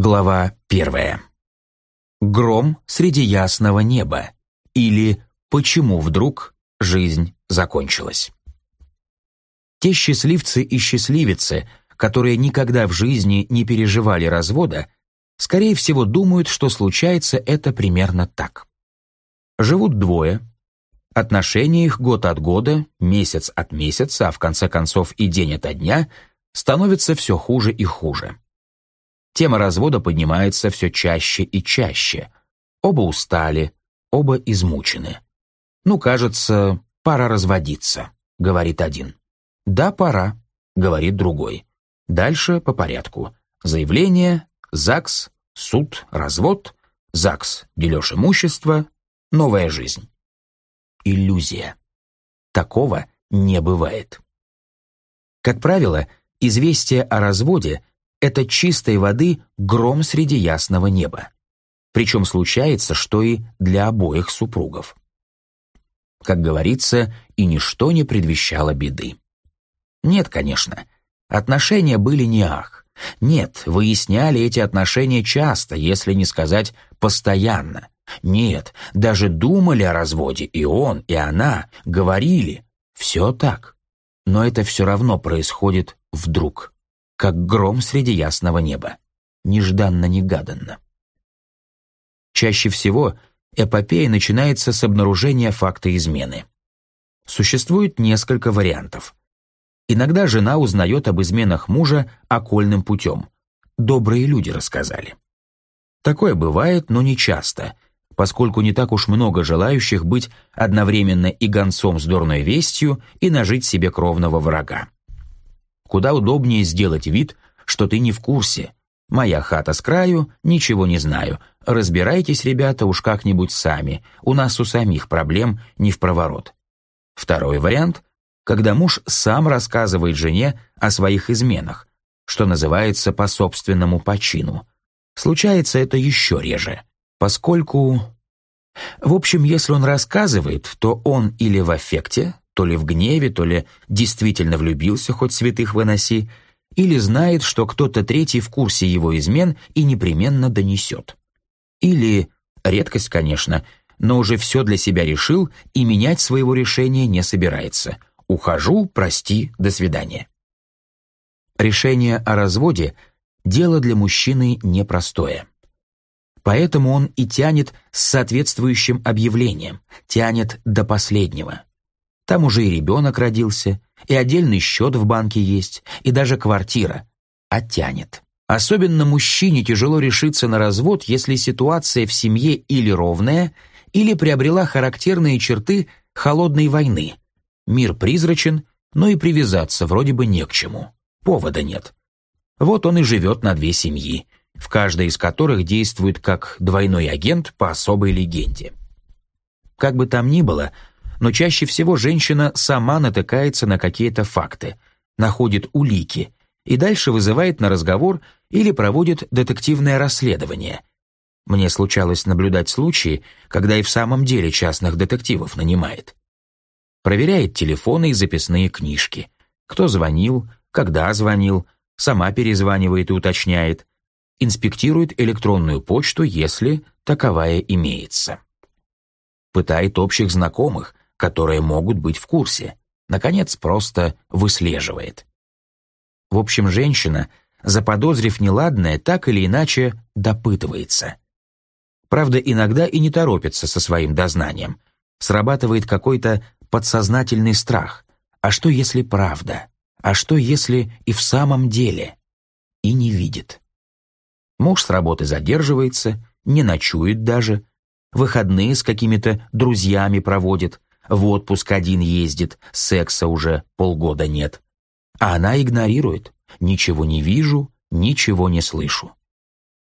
Глава первая. Гром среди ясного неба или почему вдруг жизнь закончилась. Те счастливцы и счастливицы, которые никогда в жизни не переживали развода, скорее всего думают, что случается это примерно так. Живут двое, отношения их год от года, месяц от месяца, а в конце концов и день ото дня становятся все хуже и хуже. Тема развода поднимается все чаще и чаще. Оба устали, оба измучены. «Ну, кажется, пора разводиться», — говорит один. «Да, пора», — говорит другой. Дальше по порядку. Заявление, ЗАГС, суд, развод, ЗАГС, дележ имущества, новая жизнь. Иллюзия. Такого не бывает. Как правило, известие о разводе это чистой воды гром среди ясного неба. Причем случается, что и для обоих супругов. Как говорится, и ничто не предвещало беды. Нет, конечно, отношения были не ах. Нет, выясняли эти отношения часто, если не сказать постоянно. Нет, даже думали о разводе, и он, и она, говорили. Все так. Но это все равно происходит вдруг как гром среди ясного неба, нежданно-негаданно. Чаще всего эпопея начинается с обнаружения факта измены. Существует несколько вариантов. Иногда жена узнает об изменах мужа окольным путем. Добрые люди рассказали. Такое бывает, но не часто, поскольку не так уж много желающих быть одновременно и гонцом с дурной вестью и нажить себе кровного врага. Куда удобнее сделать вид, что ты не в курсе. Моя хата с краю, ничего не знаю. Разбирайтесь, ребята, уж как-нибудь сами. У нас у самих проблем не в проворот. Второй вариант, когда муж сам рассказывает жене о своих изменах, что называется по собственному почину. Случается это еще реже, поскольку... В общем, если он рассказывает, то он или в аффекте, то ли в гневе, то ли действительно влюбился, хоть святых выноси, или знает, что кто-то третий в курсе его измен и непременно донесет. Или, редкость, конечно, но уже все для себя решил и менять своего решения не собирается. «Ухожу, прости, до свидания». Решение о разводе – дело для мужчины непростое. Поэтому он и тянет с соответствующим объявлением, тянет до последнего – там уже и ребенок родился, и отдельный счет в банке есть, и даже квартира. Оттянет. Особенно мужчине тяжело решиться на развод, если ситуация в семье или ровная, или приобрела характерные черты холодной войны. Мир призрачен, но и привязаться вроде бы не к чему. Повода нет. Вот он и живет на две семьи, в каждой из которых действует как двойной агент по особой легенде. Как бы там ни было, но чаще всего женщина сама натыкается на какие-то факты, находит улики и дальше вызывает на разговор или проводит детективное расследование. Мне случалось наблюдать случаи, когда и в самом деле частных детективов нанимает. Проверяет телефоны и записные книжки. Кто звонил, когда звонил, сама перезванивает и уточняет. Инспектирует электронную почту, если таковая имеется. Пытает общих знакомых, которые могут быть в курсе. Наконец, просто выслеживает. В общем, женщина, заподозрив неладное, так или иначе допытывается. Правда, иногда и не торопится со своим дознанием. Срабатывает какой-то подсознательный страх. А что, если правда? А что, если и в самом деле? И не видит. Муж с работы задерживается, не ночует даже, выходные с какими-то друзьями проводит, в отпуск один ездит, секса уже полгода нет. А она игнорирует. Ничего не вижу, ничего не слышу.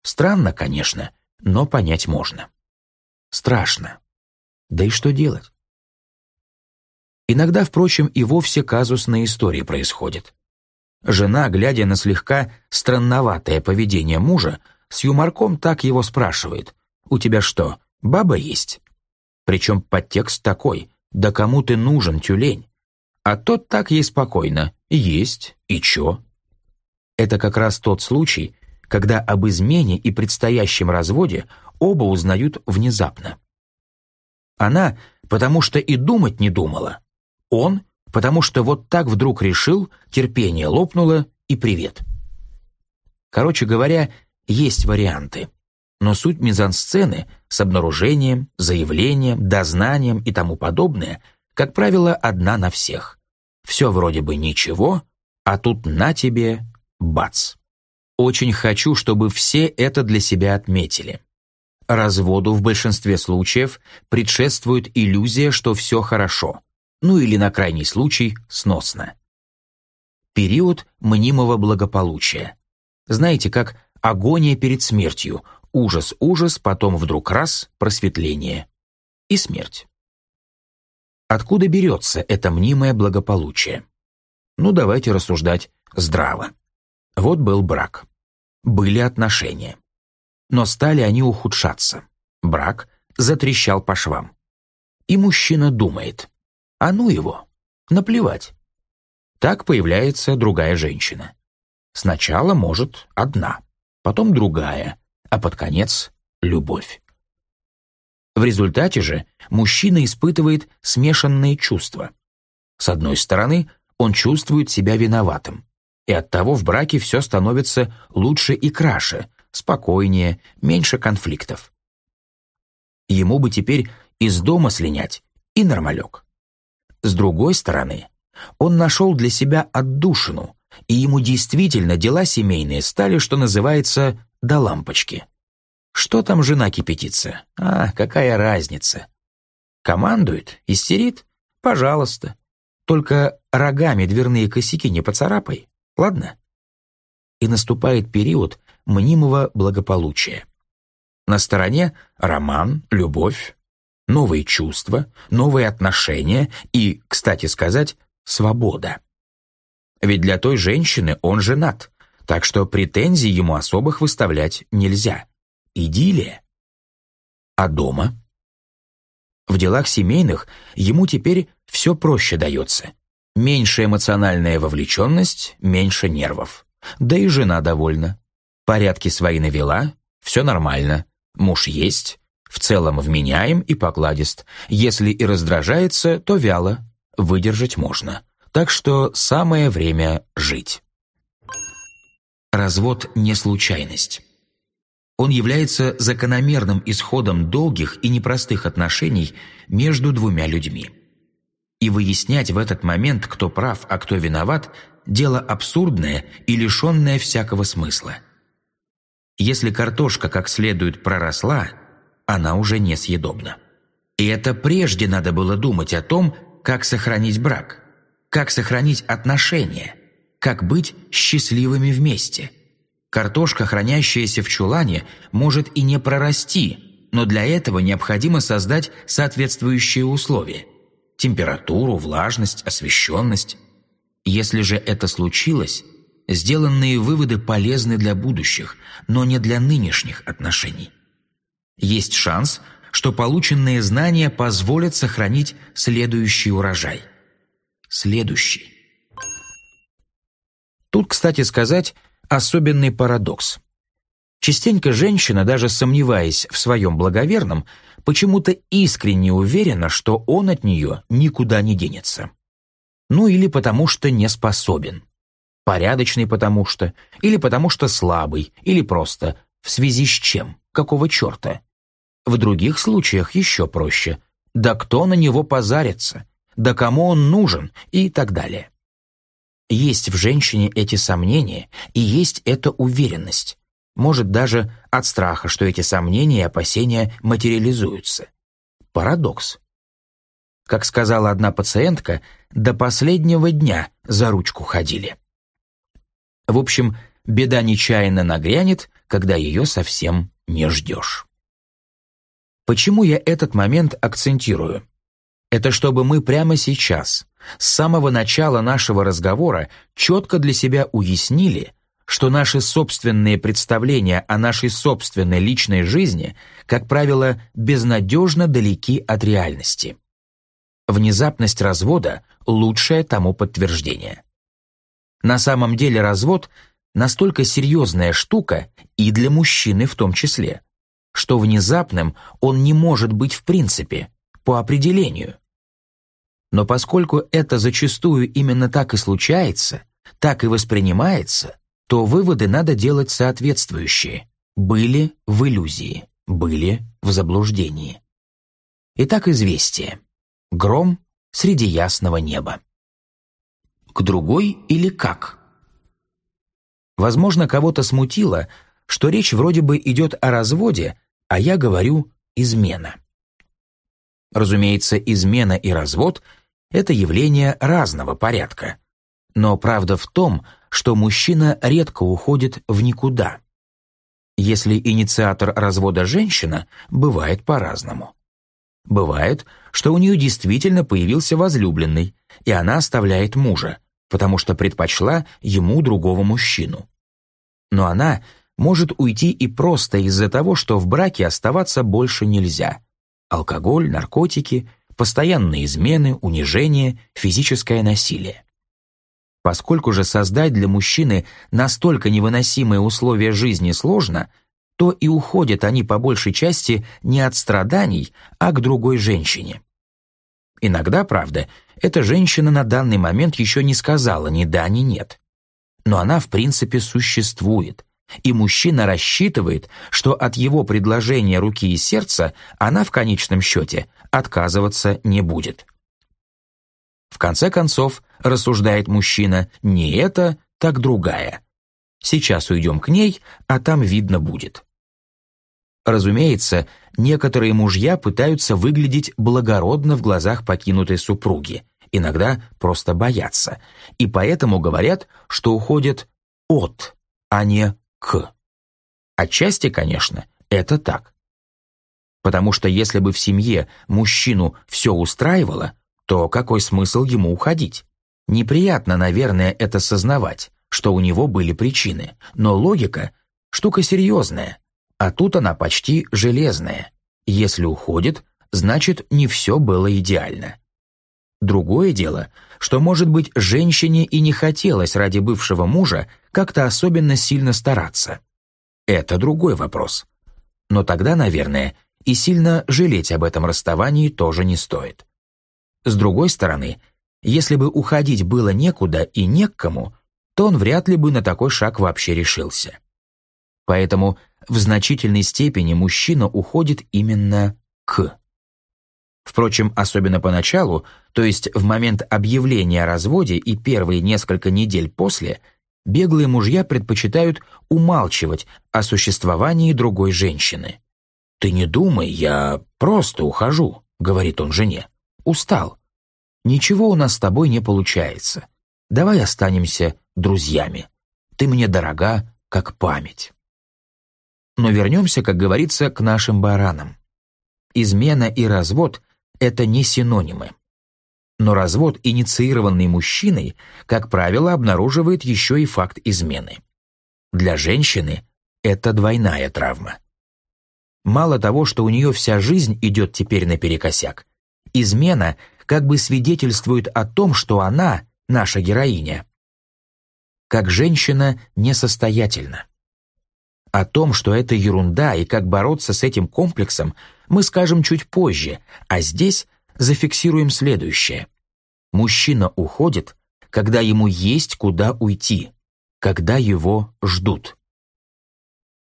Странно, конечно, но понять можно. Страшно. Да и что делать? Иногда, впрочем, и вовсе казусные истории происходят. Жена, глядя на слегка странноватое поведение мужа, с юморком так его спрашивает. «У тебя что, баба есть?» Причем подтекст такой. Да кому ты нужен, тюлень? А тот так ей спокойно. Есть. И чё? Это как раз тот случай, когда об измене и предстоящем разводе оба узнают внезапно. Она, потому что и думать не думала. Он, потому что вот так вдруг решил, терпение лопнуло и привет. Короче говоря, есть варианты. Но суть мизансцены с обнаружением, заявлением, дознанием и тому подобное, как правило, одна на всех. Все вроде бы ничего, а тут на тебе бац. Очень хочу, чтобы все это для себя отметили. Разводу в большинстве случаев предшествует иллюзия, что все хорошо, ну или на крайний случай сносно. Период мнимого благополучия. Знаете, как агония перед смертью, ужас-ужас, потом вдруг раз, просветление. И смерть. Откуда берется это мнимое благополучие? Ну, давайте рассуждать здраво. Вот был брак. Были отношения. Но стали они ухудшаться. Брак затрещал по швам. И мужчина думает, а ну его, наплевать. Так появляется другая женщина. Сначала, может, одна, потом другая, а под конец — любовь. В результате же мужчина испытывает смешанные чувства. С одной стороны, он чувствует себя виноватым, и оттого в браке все становится лучше и краше, спокойнее, меньше конфликтов. Ему бы теперь из дома слинять и нормалек. С другой стороны, он нашел для себя отдушину, и ему действительно дела семейные стали, что называется, до лампочки. Что там жена кипятится? А, какая разница? Командует? Истерит? Пожалуйста. Только рогами дверные косяки не поцарапай, ладно? И наступает период мнимого благополучия. На стороне роман, любовь, новые чувства, новые отношения и, кстати сказать, свобода. Ведь для той женщины он женат, так что претензий ему особых выставлять нельзя. Идиллия. А дома? В делах семейных ему теперь все проще дается. Меньше эмоциональная вовлеченность, меньше нервов. Да и жена довольна. Порядки свои навела, все нормально. Муж есть, в целом вменяем и покладист. Если и раздражается, то вяло. Выдержать можно. Так что самое время жить. Развод не случайность. Он является закономерным исходом долгих и непростых отношений между двумя людьми. И выяснять в этот момент, кто прав, а кто виноват, дело абсурдное и лишенное всякого смысла. Если картошка как следует проросла, она уже несъедобна. И это прежде надо было думать о том, как сохранить брак, как сохранить отношения, как быть счастливыми вместе. Картошка, хранящаяся в чулане, может и не прорасти, но для этого необходимо создать соответствующие условия – температуру, влажность, освещенность. Если же это случилось, сделанные выводы полезны для будущих, но не для нынешних отношений. Есть шанс, что полученные знания позволят сохранить следующий урожай. Следующий. Тут, кстати сказать, особенный парадокс. Частенько женщина, даже сомневаясь в своем благоверном, почему-то искренне уверена, что он от нее никуда не денется. Ну или потому что не способен. Порядочный потому что, или потому что слабый, или просто в связи с чем, какого черта. В других случаях еще проще. Да кто на него позарится? Да кому он нужен? И так далее. Есть в женщине эти сомнения и есть эта уверенность. Может, даже от страха, что эти сомнения и опасения материализуются. Парадокс. Как сказала одна пациентка, до последнего дня за ручку ходили. В общем, беда нечаянно нагрянет, когда ее совсем не ждешь. Почему я этот момент акцентирую? Это чтобы мы прямо сейчас, с самого начала нашего разговора, четко для себя уяснили, что наши собственные представления о нашей собственной личной жизни, как правило, безнадежно далеки от реальности. Внезапность развода – лучшее тому подтверждение. На самом деле развод настолько серьезная штука и для мужчины в том числе, что внезапным он не может быть в принципе, по определению. Но поскольку это зачастую именно так и случается, так и воспринимается, то выводы надо делать соответствующие. Были в иллюзии, были в заблуждении. Итак, известие. Гром среди ясного неба. К другой или как? Возможно, кого-то смутило, что речь вроде бы идет о разводе, а я говорю «измена». Разумеется, измена и развод – это явления разного порядка. Но правда в том, что мужчина редко уходит в никуда. Если инициатор развода женщина, бывает по-разному. Бывает, что у нее действительно появился возлюбленный, и она оставляет мужа, потому что предпочла ему другого мужчину. Но она может уйти и просто из-за того, что в браке оставаться больше нельзя. Алкоголь, наркотики, постоянные измены, унижение, физическое насилие. Поскольку же создать для мужчины настолько невыносимые условия жизни сложно, то и уходят они по большей части не от страданий, а к другой женщине. Иногда, правда, эта женщина на данный момент еще не сказала ни да, ни нет. Но она в принципе существует, и мужчина рассчитывает, что от его предложения руки и сердца она в конечном счете отказываться не будет. В конце концов, рассуждает мужчина, не это, так другая. Сейчас уйдем к ней, а там видно будет. Разумеется, некоторые мужья пытаются выглядеть благородно в глазах покинутой супруги, иногда просто боятся, и поэтому говорят, что уходят от, а не к. Отчасти, конечно, это так. Потому что если бы в семье мужчину все устраивало, то какой смысл ему уходить? Неприятно, наверное, это сознавать, что у него были причины, но логика – штука серьезная – а тут она почти железная. Если уходит, значит, не все было идеально. Другое дело, что, может быть, женщине и не хотелось ради бывшего мужа как-то особенно сильно стараться. Это другой вопрос. Но тогда, наверное, и сильно жалеть об этом расставании тоже не стоит. С другой стороны, если бы уходить было некуда и не к кому, то он вряд ли бы на такой шаг вообще решился. Поэтому в значительной степени мужчина уходит именно к. Впрочем, особенно поначалу, то есть в момент объявления о разводе и первые несколько недель после, беглые мужья предпочитают умалчивать о существовании другой женщины. «Ты не думай, я просто ухожу», — говорит он жене. «Устал. Ничего у нас с тобой не получается. Давай останемся друзьями. Ты мне дорога, как память». Но вернемся, как говорится, к нашим баранам. Измена и развод – это не синонимы. Но развод, инициированный мужчиной, как правило, обнаруживает еще и факт измены. Для женщины это двойная травма. Мало того, что у нее вся жизнь идет теперь наперекосяк, измена как бы свидетельствует о том, что она, наша героиня, как женщина несостоятельна. О том, что это ерунда и как бороться с этим комплексом, мы скажем чуть позже, а здесь зафиксируем следующее. Мужчина уходит, когда ему есть куда уйти, когда его ждут.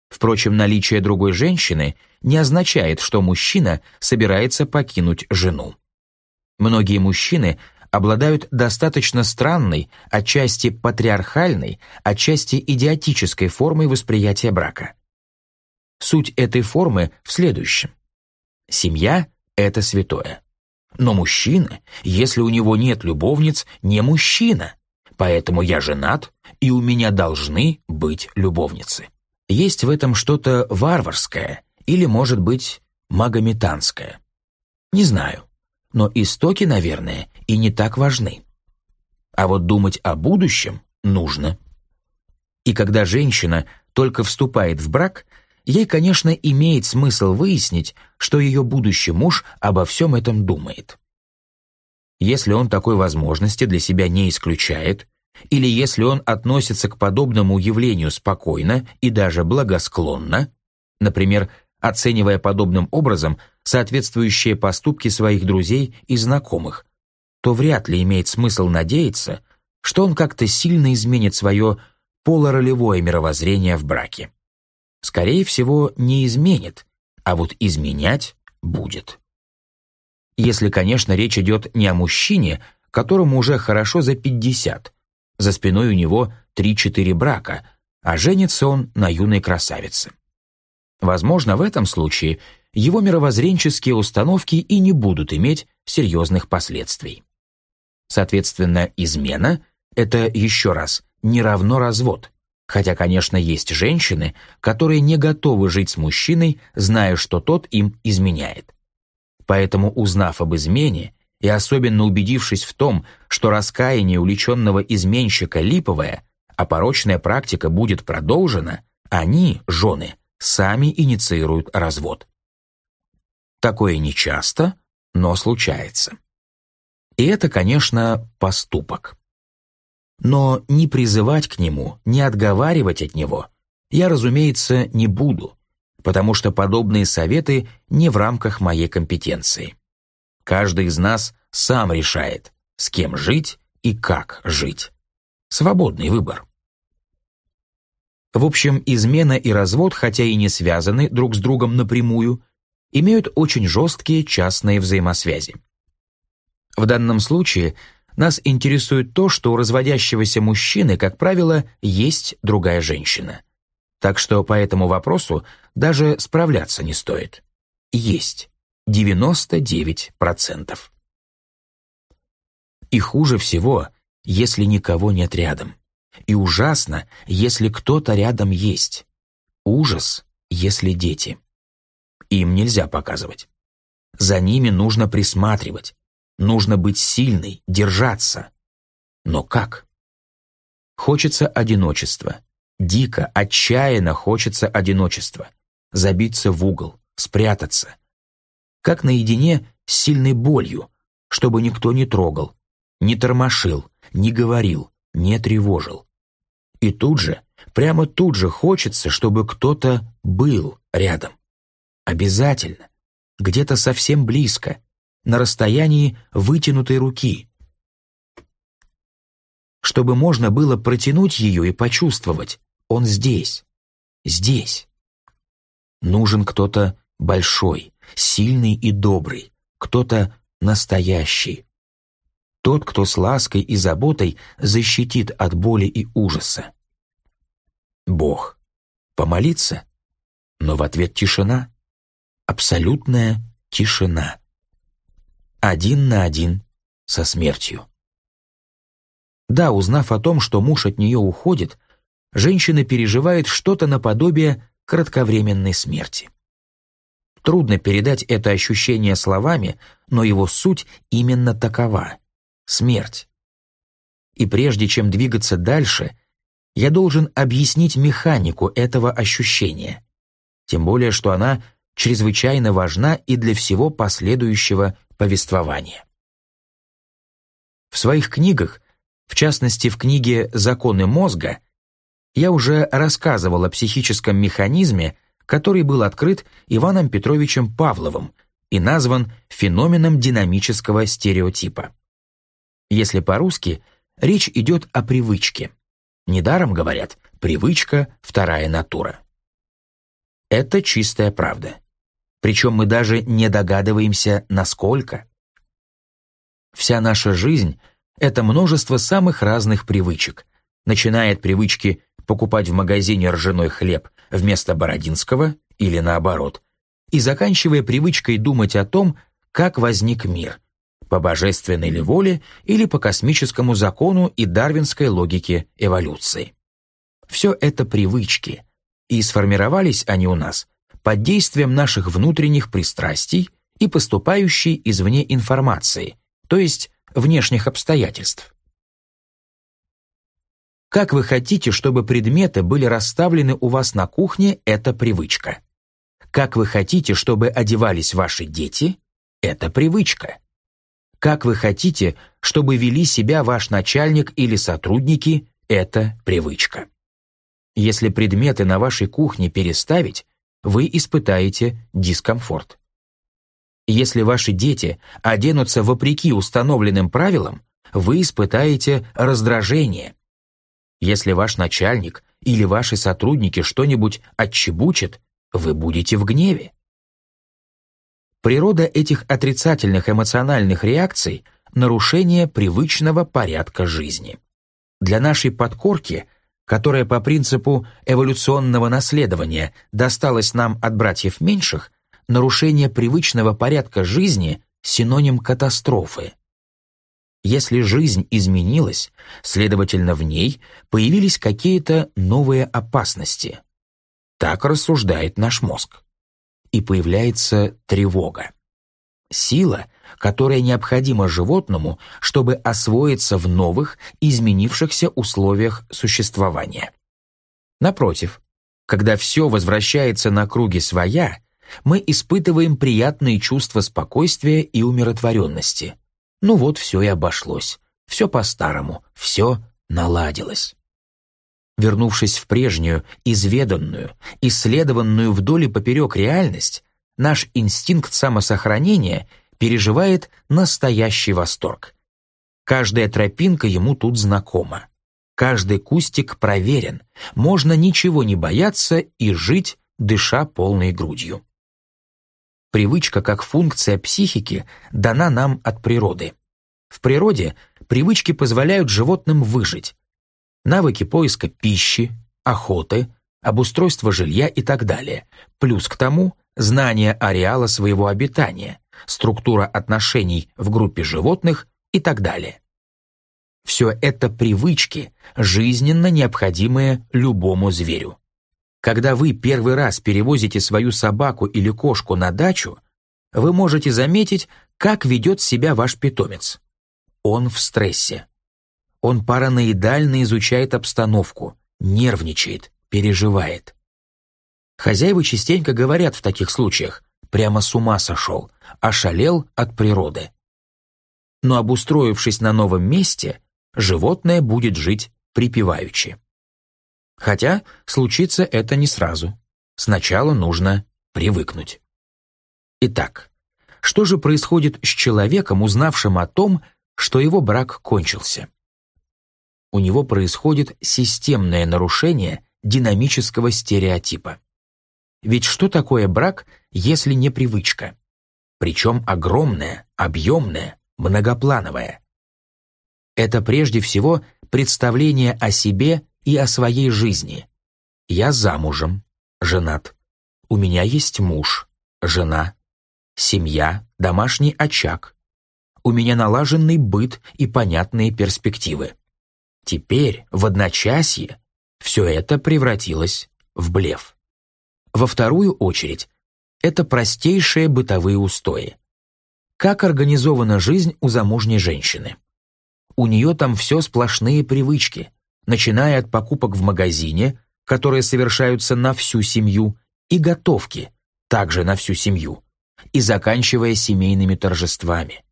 Впрочем, наличие другой женщины не означает, что мужчина собирается покинуть жену. Многие мужчины обладают достаточно странной, отчасти патриархальной, отчасти идиотической формой восприятия брака. Суть этой формы в следующем. Семья – это святое. Но мужчина, если у него нет любовниц, не мужчина. Поэтому я женат, и у меня должны быть любовницы. Есть в этом что-то варварское или, может быть, магометанское. Не знаю но истоки, наверное, и не так важны. А вот думать о будущем нужно. И когда женщина только вступает в брак, ей, конечно, имеет смысл выяснить, что ее будущий муж обо всем этом думает. Если он такой возможности для себя не исключает, или если он относится к подобному явлению спокойно и даже благосклонно, например, оценивая подобным образом соответствующие поступки своих друзей и знакомых, то вряд ли имеет смысл надеяться, что он как-то сильно изменит свое полуролевое мировоззрение в браке. Скорее всего, не изменит, а вот изменять будет. Если, конечно, речь идет не о мужчине, которому уже хорошо за 50, за спиной у него 3-4 брака, а женится он на юной красавице. Возможно, в этом случае его мировоззренческие установки и не будут иметь серьезных последствий. Соответственно, измена – это, еще раз, не равно развод. Хотя, конечно, есть женщины, которые не готовы жить с мужчиной, зная, что тот им изменяет. Поэтому, узнав об измене и особенно убедившись в том, что раскаяние уличенного изменщика липовое, а порочная практика будет продолжена, они, жены, сами инициируют развод. Такое нечасто, но случается. И это, конечно, поступок. Но не призывать к нему, не отговаривать от него я, разумеется, не буду, потому что подобные советы не в рамках моей компетенции. Каждый из нас сам решает, с кем жить и как жить. Свободный выбор. В общем, измена и развод, хотя и не связаны друг с другом напрямую, имеют очень жесткие частные взаимосвязи. В данном случае нас интересует то, что у разводящегося мужчины, как правило, есть другая женщина. Так что по этому вопросу даже справляться не стоит. Есть. 99%. И хуже всего, если никого нет рядом. И ужасно, если кто-то рядом есть. Ужас, если дети. Им нельзя показывать. За ними нужно присматривать, Нужно быть сильной, держаться. Но как? Хочется одиночества. Дико, отчаянно хочется одиночества. Забиться в угол, спрятаться. Как наедине с сильной болью, чтобы никто не трогал, не тормошил, не говорил, не тревожил. И тут же, прямо тут же хочется, чтобы кто-то был рядом. Обязательно. Где-то совсем близко, на расстоянии вытянутой руки, чтобы можно было протянуть ее и почувствовать, он здесь, здесь. Нужен кто-то большой, сильный и добрый, кто-то настоящий. Тот, кто с лаской и заботой защитит от боли и ужаса. Бог. Помолиться? Но в ответ тишина. Абсолютная тишина один на один со смертью. Да, узнав о том, что муж от нее уходит, женщина переживает что-то наподобие кратковременной смерти. Трудно передать это ощущение словами, но его суть именно такова — смерть. И прежде чем двигаться дальше, я должен объяснить механику этого ощущения, тем более что она чрезвычайно важна и для всего последующего повествования. В своих книгах, в частности в книге «Законы мозга», я уже рассказывал о психическом механизме, который был открыт Иваном Петровичем Павловым и назван феноменом динамического стереотипа. Если по-русски, речь идет о привычке. Недаром говорят «привычка – вторая натура». Это чистая правда причем мы даже не догадываемся, насколько. Вся наша жизнь — это множество самых разных привычек, начиная от привычки покупать в магазине ржаной хлеб вместо бородинского или наоборот, и заканчивая привычкой думать о том, как возник мир, по божественной ли воле или по космическому закону и дарвинской логике эволюции. Все это привычки, и сформировались они у нас под действием наших внутренних пристрастий и поступающей извне информации, то есть внешних обстоятельств. Как вы хотите, чтобы предметы были расставлены у вас на кухне, это привычка. Как вы хотите, чтобы одевались ваши дети, это привычка. как вы хотите, чтобы вели себя ваш начальник или сотрудники, это привычка. Если предметы на вашей кухне переставить, вы испытаете дискомфорт. Если ваши дети оденутся вопреки установленным правилам, вы испытаете раздражение. Если ваш начальник или ваши сотрудники что-нибудь отчебучат, вы будете в гневе. Природа этих отрицательных эмоциональных реакций – нарушение привычного порядка жизни. Для нашей подкорки, которая по принципу эволюционного наследования досталась нам от братьев меньших, нарушение привычного порядка жизни – синоним катастрофы. Если жизнь изменилась, следовательно, в ней появились какие-то новые опасности. Так рассуждает наш мозг и появляется тревога. Сила, которая необходима животному, чтобы освоиться в новых, изменившихся условиях существования. Напротив, когда все возвращается на круги своя, мы испытываем приятные чувства спокойствия и умиротворенности. Ну вот все и обошлось, все по-старому, все наладилось. Вернувшись в прежнюю, изведанную, исследованную вдоль и поперек реальность, наш инстинкт самосохранения переживает настоящий восторг. Каждая тропинка ему тут знакома. Каждый кустик проверен, можно ничего не бояться и жить, дыша полной грудью. Привычка как функция психики дана нам от природы. В природе привычки позволяют животным выжить, навыки поиска пищи, охоты, обустройства жилья и так далее. Плюс к тому знание ареала своего обитания, структура отношений в группе животных и так далее. Все это привычки, жизненно необходимые любому зверю. Когда вы первый раз перевозите свою собаку или кошку на дачу, вы можете заметить, как ведет себя ваш питомец. Он в стрессе. Он параноидально изучает обстановку, нервничает, переживает. Хозяева частенько говорят в таких случаях «прямо с ума сошел», «ошалел от природы». Но обустроившись на новом месте, животное будет жить припеваючи. Хотя случится это не сразу. Сначала нужно привыкнуть. Итак, что же происходит с человеком, узнавшим о том, что его брак кончился? у него происходит системное нарушение динамического стереотипа. Ведь что такое брак, если не привычка? Причем огромная, объемная, многоплановая. Это прежде всего представление о себе и о своей жизни. Я замужем, женат. У меня есть муж, жена, семья, домашний очаг. У меня налаженный быт и понятные перспективы. Теперь, в одночасье, все это превратилось в блеф. Во вторую очередь, это простейшие бытовые устои. Как организована жизнь у замужней женщины? У нее там все сплошные привычки, начиная от покупок в магазине, которые совершаются на всю семью, и готовки, также на всю семью, и заканчивая семейными торжествами.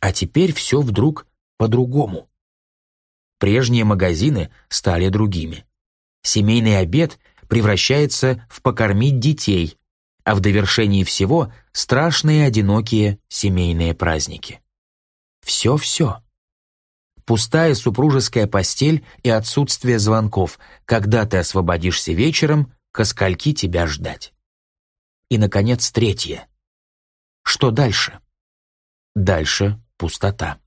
А теперь все вдруг по-другому. Прежние магазины стали другими. Семейный обед превращается в покормить детей, а в довершении всего страшные одинокие семейные праздники. Все-все. Пустая супружеская постель и отсутствие звонков, когда ты освободишься вечером, ко скольки тебя ждать. И, наконец, третье. Что дальше? Дальше пустота.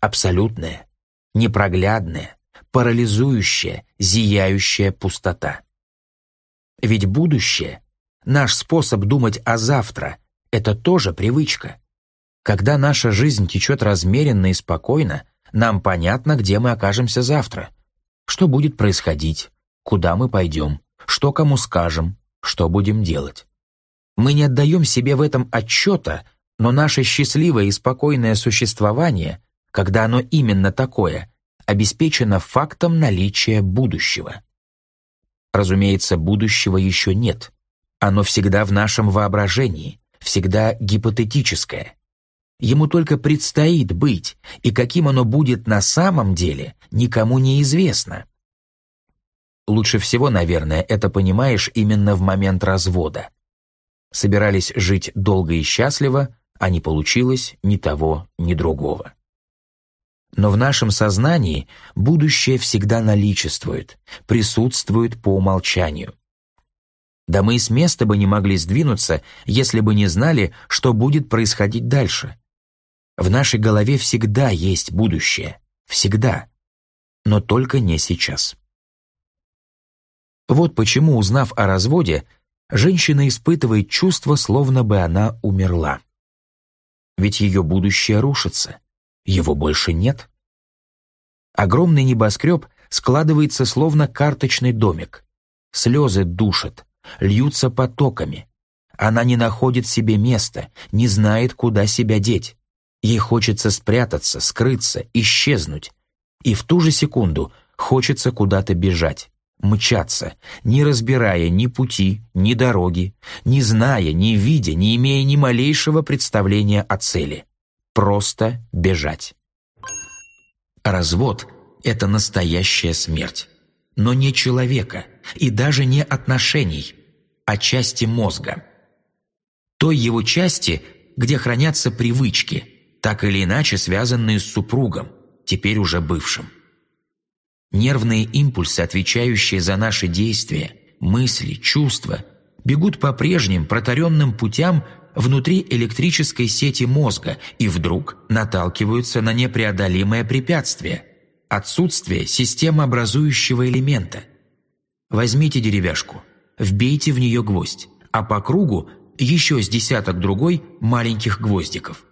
Абсолютная, непроглядная, парализующая, зияющая пустота. Ведь будущее, наш способ думать о завтра, это тоже привычка. Когда наша жизнь течет размеренно и спокойно, нам понятно, где мы окажемся завтра, что будет происходить, куда мы пойдем, что кому скажем, что будем делать. Мы не отдаем себе в этом отчета, но наше счастливое и спокойное существование когда оно именно такое, обеспечено фактом наличия будущего. Разумеется, будущего еще нет. Оно всегда в нашем воображении, всегда гипотетическое. Ему только предстоит быть, и каким оно будет на самом деле, никому не известно. Лучше всего, наверное, это понимаешь именно в момент развода. Собирались жить долго и счастливо, а не получилось ни того, ни другого. Но в нашем сознании будущее всегда наличествует, присутствует по умолчанию. Да мы и с места бы не могли сдвинуться, если бы не знали, что будет происходить дальше. В нашей голове всегда есть будущее. Всегда. Но только не сейчас. Вот почему, узнав о разводе, женщина испытывает чувство, словно бы она умерла. Ведь ее будущее рушится. Его больше нет. Огромный небоскреб складывается словно карточный домик. Слезы душат, льются потоками. Она не находит себе места, не знает, куда себя деть. Ей хочется спрятаться, скрыться, исчезнуть. И в ту же секунду хочется куда-то бежать, мчаться, не разбирая ни пути, ни дороги, не зная, не видя, не имея ни малейшего представления о цели. Просто бежать. Развод — это настоящая смерть но не человека и даже не отношений, а части мозга. Той его части, где хранятся привычки, так или иначе связанные с супругом, теперь уже бывшим. Нервные импульсы, отвечающие за наши действия, мысли, чувства, бегут по прежним протаренным путям внутри электрической сети мозга и вдруг наталкиваются на непреодолимое препятствие – Отсутствие системообразующего элемента. Возьмите деревяшку, вбейте в нее гвоздь, а по кругу еще с десяток другой маленьких гвоздиков.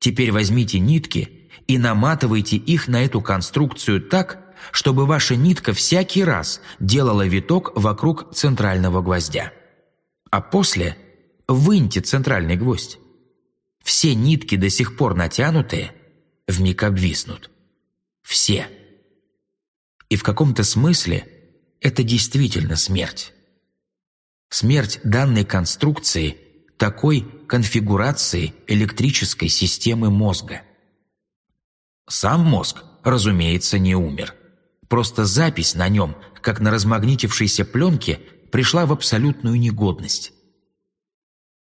Теперь возьмите нитки и наматывайте их на эту конструкцию так, чтобы ваша нитка всякий раз делала виток вокруг центрального гвоздя. А после выньте центральный гвоздь. Все нитки, до сих пор натянутые, вмиг обвиснут. Все. И в каком-то смысле это действительно смерть. Смерть данной конструкции, такой конфигурации электрической системы мозга. Сам мозг, разумеется, не умер. Просто запись на нем, как на размагнитившейся пленке, пришла в абсолютную негодность.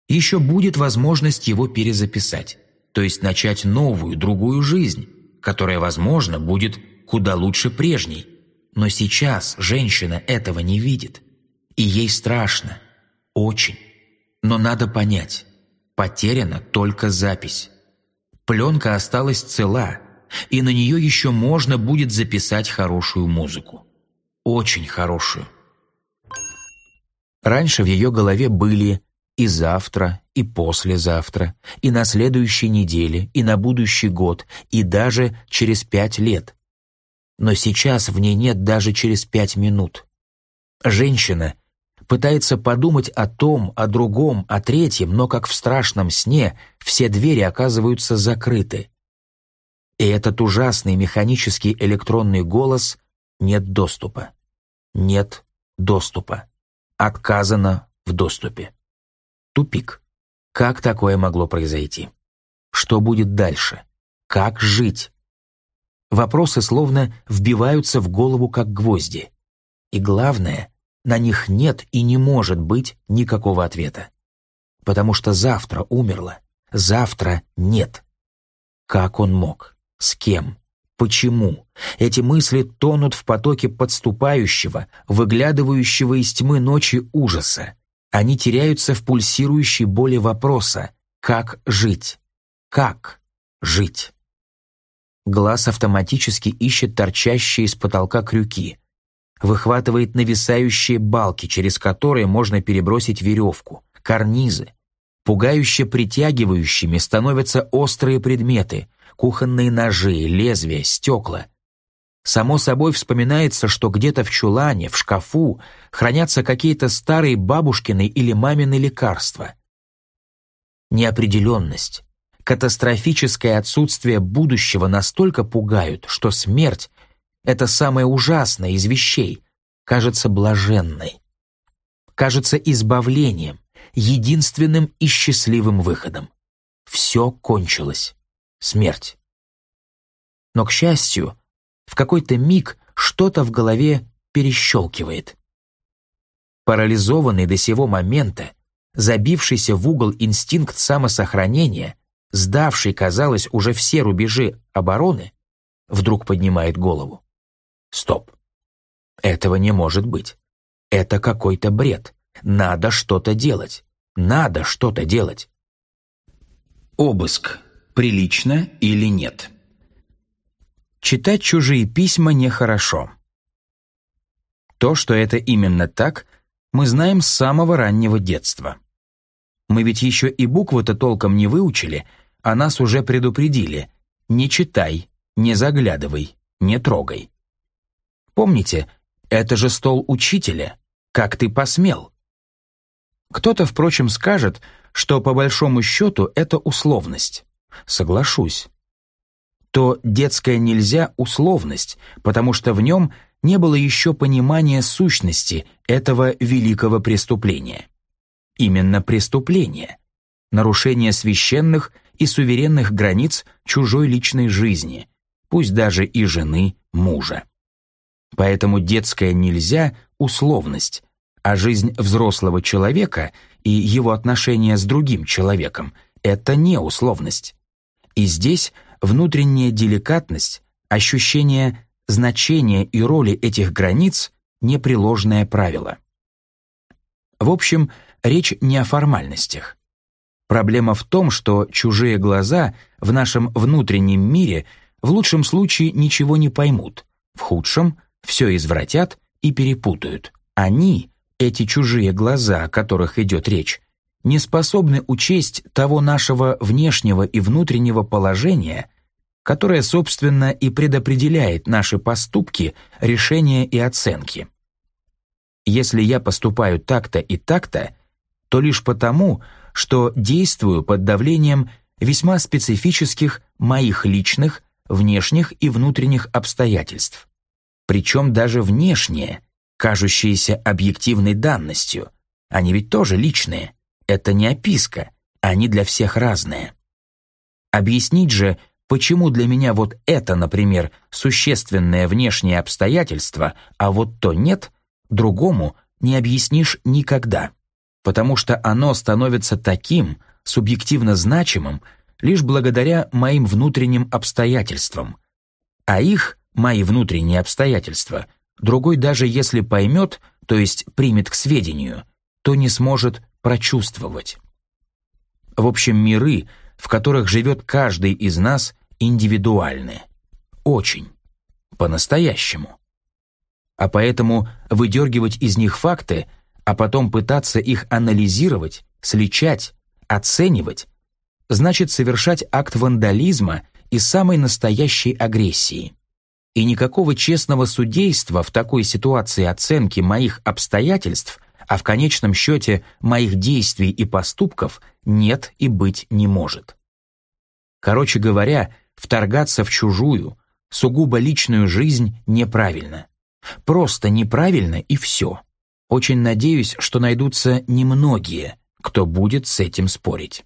Еще будет возможность его перезаписать, то есть начать новую, другую жизнь, которая, возможно, будет куда лучше прежней. Но сейчас женщина этого не видит. И ей страшно. Очень. Но надо понять, потеряна только запись. Пленка осталась цела, и на нее еще можно будет записать хорошую музыку. Очень хорошую. Раньше в ее голове были и завтра, и послезавтра, и на следующей неделе, и на будущий год, и даже через пять лет. Но сейчас в ней нет даже через пять минут. Женщина пытается подумать о том, о другом, о третьем, но как в страшном сне все двери оказываются закрыты. И этот ужасный механический электронный голос «нет доступа». Нет доступа. Отказано в доступе. Тупик. Как такое могло произойти? Что будет дальше? Как жить? Вопросы словно вбиваются в голову как гвозди. И главное, на них нет и не может быть никакого ответа. Потому что завтра умерло, завтра нет. Как он мог? С кем? Почему? Эти мысли тонут в потоке подступающего, выглядывающего из тьмы ночи ужаса. Они теряются в пульсирующей боли вопроса «Как жить? Как жить?» Глаз автоматически ищет торчащие из потолка крюки, выхватывает нависающие балки, через которые можно перебросить веревку, карнизы. Пугающе притягивающими становятся острые предметы, кухонные ножи, лезвия, стекла. Само собой вспоминается, что где-то в чулане, в шкафу хранятся какие-то старые бабушкины или мамины лекарства. Неопределенность, катастрофическое отсутствие будущего настолько пугают, что смерть — это самое ужасное из вещей, кажется блаженной, кажется избавлением, единственным и счастливым выходом. все кончилось. Смерть. Но, к счастью, в какой-то миг что-то в голове перещелкивает. Парализованный до сего момента, забившийся в угол инстинкт самосохранения, сдавший, казалось, уже все рубежи обороны, вдруг поднимает голову. Стоп. Этого не может быть. Это какой-то бред. Надо что-то делать. Надо что-то делать. Обыск. Прилично или нет? Читать чужие письма нехорошо. То, что это именно так, мы знаем с самого раннего детства. Мы ведь еще и буквы-то толком не выучили, а нас уже предупредили. Не читай, не заглядывай, не трогай. Помните, это же стол учителя. Как ты посмел? Кто-то, впрочем, скажет, что по большому счету это условность. Соглашусь. То детское нельзя условность, потому что в нем не было еще понимания сущности этого великого преступления. Именно преступление, нарушение священных и суверенных границ чужой личной жизни, пусть даже и жены мужа. Поэтому детское нельзя – условность, а жизнь взрослого человека и его отношения с другим человеком – это не условность. И здесь внутренняя деликатность, ощущение значения и роли этих границ – непреложное правило. В общем, речь не о формальностях. Проблема в том, что чужие глаза в нашем внутреннем мире в лучшем случае ничего не поймут, в худшем – все извратят и перепутают. Они, эти чужие глаза, о которых идет речь, не способны учесть того нашего внешнего и внутреннего положения, которое, собственно, и предопределяет наши поступки, решения и оценки. Если я поступаю так-то и так-то, то лишь потому, что действую под давлением весьма специфических моих личных, внешних и внутренних обстоятельств причем даже внешние, кажущиеся объективной данностью. Они ведь тоже личные. Это не описка, они для всех разные. Объяснить же, почему для меня вот это, например, существенное внешнее обстоятельство, а вот то нет, другому не объяснишь никогда, потому что оно становится таким, субъективно значимым, лишь благодаря моим внутренним обстоятельствам, а их мои внутренние обстоятельства, другой даже если поймет, то есть примет к сведению, то не сможет прочувствовать. В общем, миры, в которых живет каждый из нас, индивидуальны. Очень. По-настоящему. А поэтому выдергивать из них факты, а потом пытаться их анализировать, сличать, оценивать, значит совершать акт вандализма и самой настоящей агрессии. И никакого честного судейства в такой ситуации оценки моих обстоятельств, а в конечном счете моих действий и поступков нет и быть не может. Короче говоря, вторгаться в чужую, сугубо личную жизнь неправильно. Просто неправильно и все. Очень надеюсь, что найдутся немногие, кто будет с этим спорить.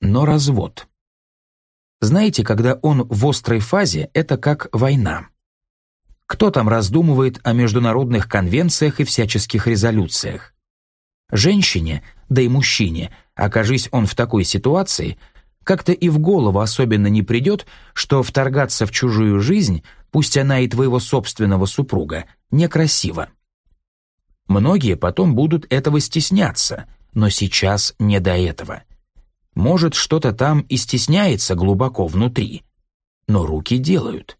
Но развод. Знаете, когда он в острой фазе, это как война. Кто там раздумывает о международных конвенциях и всяческих резолюциях? Женщине, да и мужчине, окажись он в такой ситуации, как-то и в голову особенно не придет, что вторгаться в чужую жизнь, пусть она и твоего собственного супруга, некрасиво. Многие потом будут этого стесняться, но сейчас не до этого. Может, что-то там и стесняется глубоко внутри, но руки делают.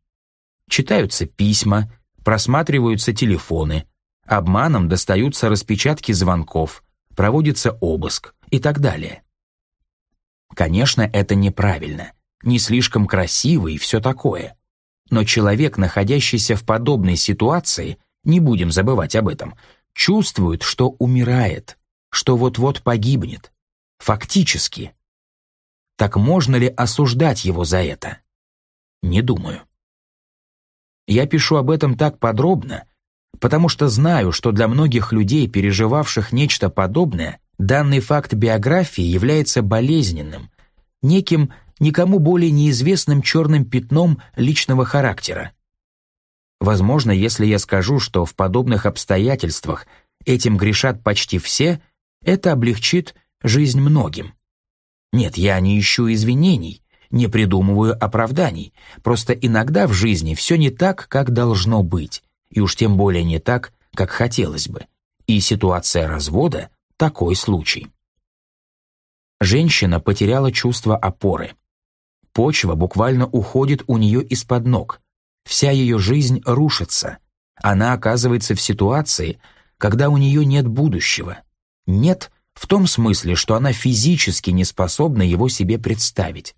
Читаются письма, просматриваются телефоны, обманом достаются распечатки звонков, проводится обыск и так далее. Конечно, это неправильно, не слишком красиво и все такое. Но человек, находящийся в подобной ситуации, не будем забывать об этом, чувствует, что умирает, что вот-вот погибнет. Фактически. Так можно ли осуждать его за это? Не думаю. Я пишу об этом так подробно, потому что знаю, что для многих людей, переживавших нечто подобное, данный факт биографии является болезненным, неким никому более неизвестным черным пятном личного характера. Возможно, если я скажу, что в подобных обстоятельствах этим грешат почти все, это облегчит жизнь многим. Нет, я не ищу извинений, не придумываю оправданий, просто иногда в жизни все не так, как должно быть, и уж тем более не так, как хотелось бы. И ситуация развода – такой случай. Женщина потеряла чувство опоры. Почва буквально уходит у нее из-под ног. Вся ее жизнь рушится. Она оказывается в ситуации, когда у нее нет будущего. Нет в том смысле, что она физически не способна его себе представить.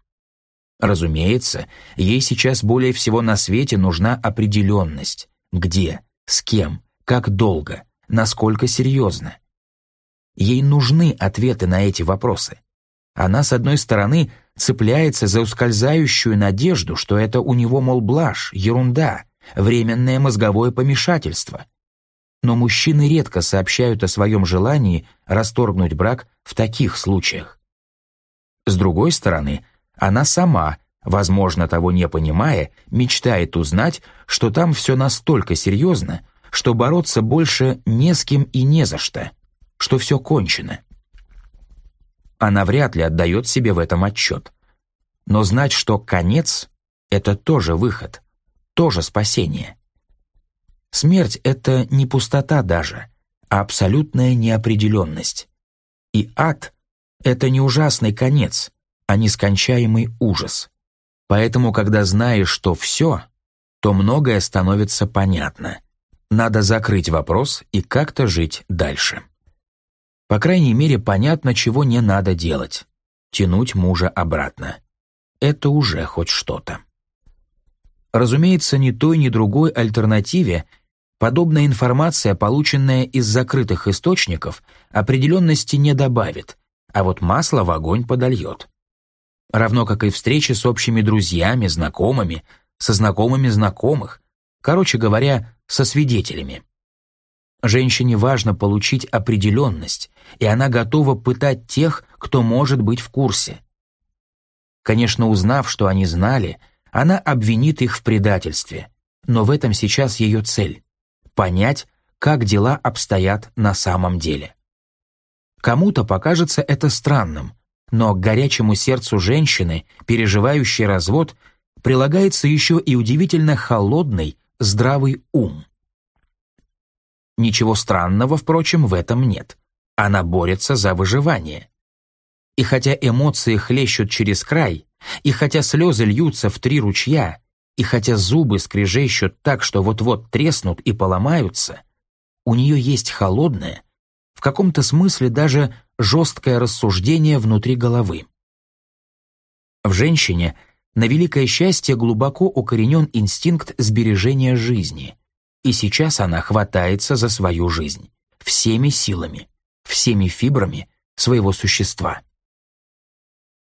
Разумеется, ей сейчас более всего на свете нужна определенность. Где, с кем, как долго, насколько серьезно. Ей нужны ответы на эти вопросы. Она, с одной стороны, цепляется за ускользающую надежду, что это у него, мол, блажь, ерунда, временное мозговое помешательство. Но мужчины редко сообщают о своем желании расторгнуть брак в таких случаях. С другой стороны, она сама, возможно, того не понимая, мечтает узнать, что там все настолько серьезно, что бороться больше не с кем и не за что, что все кончено. Она вряд ли отдает себе в этом отчет. Но знать, что конец — это тоже выход, тоже спасение. Смерть — это не пустота даже, а абсолютная неопределенность. И ад — это не ужасный конец, а нескончаемый ужас. Поэтому, когда знаешь, что все, то многое становится понятно. Надо закрыть вопрос и как-то жить дальше. По крайней мере, понятно, чего не надо делать. Тянуть мужа обратно. Это уже хоть что-то. Разумеется, ни той, ни другой альтернативе подобная информация, полученная из закрытых источников, определенности не добавит, а вот масло в огонь подольет. Равно как и встречи с общими друзьями, знакомыми, со знакомыми знакомых, короче говоря, со свидетелями. Женщине важно получить определенность, и она готова пытать тех, кто может быть в курсе. Конечно, узнав, что они знали, она обвинит их в предательстве, но в этом сейчас ее цель — понять, как дела обстоят на самом деле. Кому-то покажется это странным, но к горячему сердцу женщины, переживающей развод, прилагается еще и удивительно холодный, здравый ум. Ничего странного, впрочем, в этом нет. Она борется за выживание. И хотя эмоции хлещут через край, и хотя слезы льются в три ручья, и хотя зубы скрежещут так, что вот-вот треснут и поломаются, у нее есть холодное, в каком-то смысле даже жесткое рассуждение внутри головы. В женщине на великое счастье глубоко укоренен инстинкт сбережения жизни, и сейчас она хватается за свою жизнь. Всеми силами, всеми фибрами своего существа.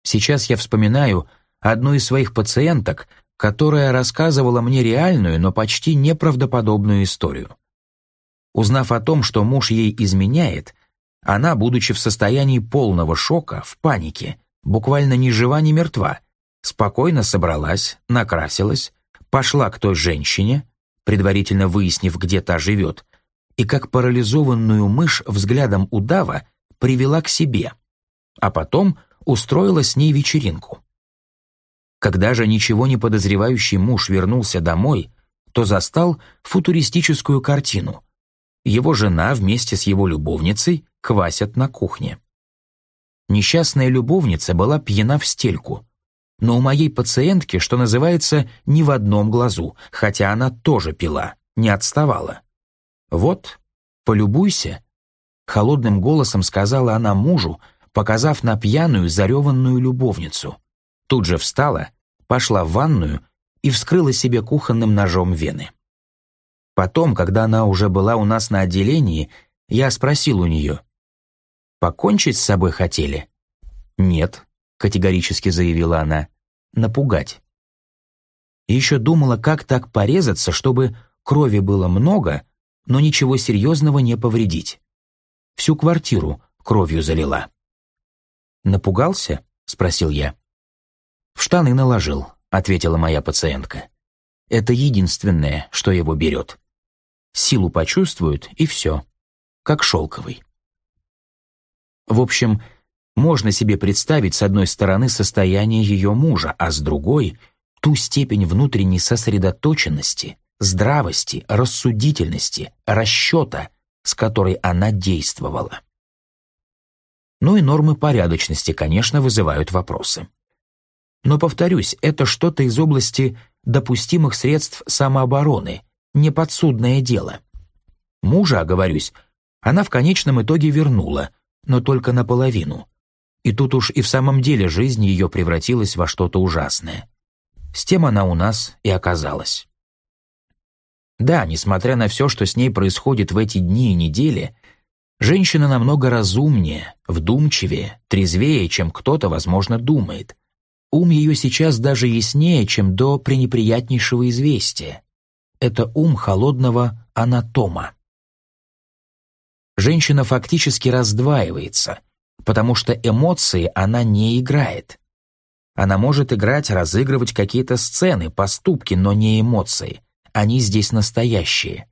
Сейчас я вспоминаю одну из своих пациенток, которая рассказывала мне реальную, но почти неправдоподобную историю. Узнав о том, что муж ей изменяет, она, будучи в состоянии полного шока, в панике, буквально ни жива, ни мертва, спокойно собралась, накрасилась, пошла к той женщине, предварительно выяснив, где та живет, и как парализованную мышь взглядом удава привела к себе, а потом устроила с ней вечеринку. Когда же ничего не подозревающий муж вернулся домой, то застал футуристическую картину. Его жена вместе с его любовницей квасят на кухне. Несчастная любовница была пьяна в стельку, но у моей пациентки, что называется, ни в одном глазу, хотя она тоже пила, не отставала. «Вот, полюбуйся», — холодным голосом сказала она мужу, показав на пьяную, зареванную любовницу. Тут же встала, пошла в ванную и вскрыла себе кухонным ножом вены. Потом, когда она уже была у нас на отделении, я спросил у нее, «Покончить с собой хотели?» «Нет», — категорически заявила она, — «напугать». Еще думала, как так порезаться, чтобы крови было много, но ничего серьезного не повредить. Всю квартиру кровью залила. «Напугался?» — спросил я. «В штаны наложил», — ответила моя пациентка. «Это единственное, что его берет. Силу почувствует, и все. Как шелковый». В общем, можно себе представить с одной стороны состояние ее мужа, а с другой — ту степень внутренней сосредоточенности, здравости, рассудительности, расчета, с которой она действовала. Ну и нормы порядочности, конечно, вызывают вопросы. Но, повторюсь, это что-то из области допустимых средств самообороны, не подсудное дело. Мужа, оговорюсь, она в конечном итоге вернула, но только наполовину. И тут уж и в самом деле жизнь ее превратилась во что-то ужасное. С тем она у нас и оказалась. Да, несмотря на все, что с ней происходит в эти дни и недели, женщина намного разумнее, вдумчивее, трезвее, чем кто-то, возможно, думает. Ум ее сейчас даже яснее, чем до пренеприятнейшего известия. Это ум холодного анатома. Женщина фактически раздваивается, потому что эмоции она не играет. Она может играть, разыгрывать какие-то сцены, поступки, но не эмоции они здесь настоящие.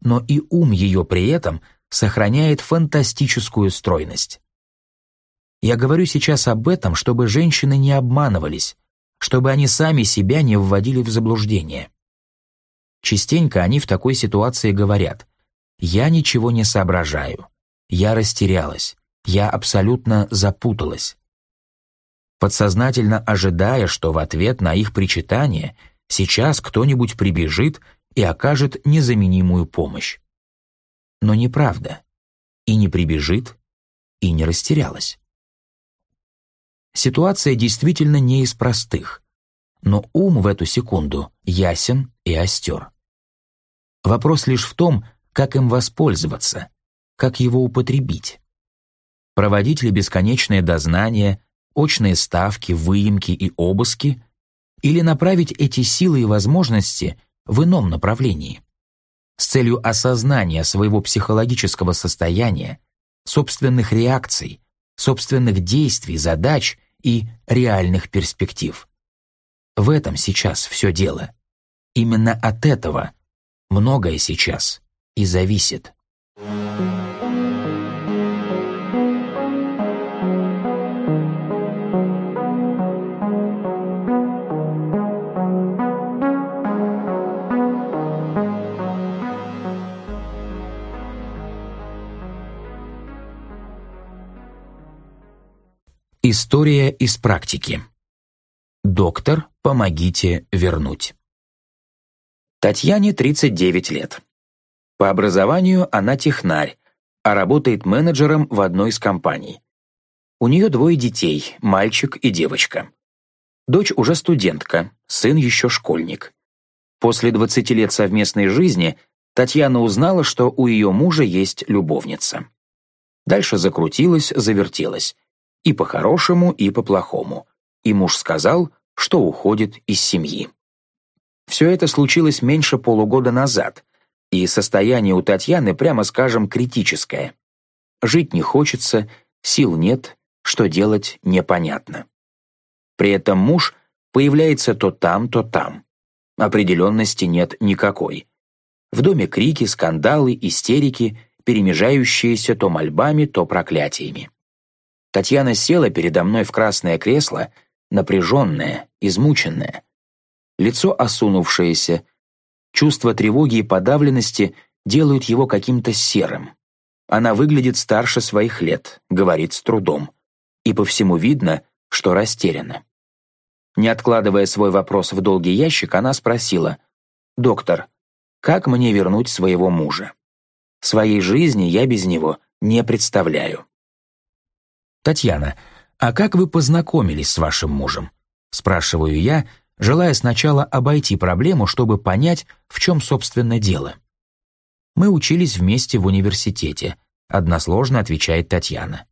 Но и ум ее при этом сохраняет фантастическую стройность. Я говорю сейчас об этом, чтобы женщины не обманывались, чтобы они сами себя не вводили в заблуждение. Частенько они в такой ситуации говорят «Я ничего не соображаю», «Я растерялась», «Я абсолютно запуталась». Подсознательно ожидая, что в ответ на их причитание – Сейчас кто-нибудь прибежит и окажет незаменимую помощь. Но неправда. И не прибежит, и не растерялась. Ситуация действительно не из простых, но ум в эту секунду ясен и остер. Вопрос лишь в том, как им воспользоваться, как его употребить. Проводить ли бесконечное дознание, очные ставки, выемки и обыски или направить эти силы и возможности в ином направлении, с целью осознания своего психологического состояния, собственных реакций, собственных действий, задач и реальных перспектив. В этом сейчас все дело. Именно от этого многое сейчас и зависит. История из практики. Доктор, помогите вернуть. Татьяне 39 лет. По образованию она технарь, а работает менеджером в одной из компаний. У нее двое детей, мальчик и девочка. Дочь уже студентка, сын еще школьник. После 20 лет совместной жизни Татьяна узнала, что у ее мужа есть любовница. Дальше закрутилась, завертелась и по-хорошему, и по-плохому. И муж сказал, что уходит из семьи. Все это случилось меньше полугода назад, и состояние у Татьяны, прямо скажем, критическое. Жить не хочется, сил нет, что делать непонятно. При этом муж появляется то там, то там. Определенности нет никакой. В доме крики, скандалы, истерики, перемежающиеся то мольбами, то проклятиями. Татьяна села передо мной в красное кресло, напряженная, измученная. Лицо осунувшееся, чувство тревоги и подавленности делают его каким-то серым. Она выглядит старше своих лет, говорит с трудом. И по всему видно, что растеряна. Не откладывая свой вопрос в долгий ящик, она спросила, «Доктор, как мне вернуть своего мужа? Своей жизни я без него не представляю». «Татьяна, а как вы познакомились с вашим мужем?» Спрашиваю я, желая сначала обойти проблему, чтобы понять, в чем, собственно, дело. «Мы учились вместе в университете», — односложно отвечает Татьяна.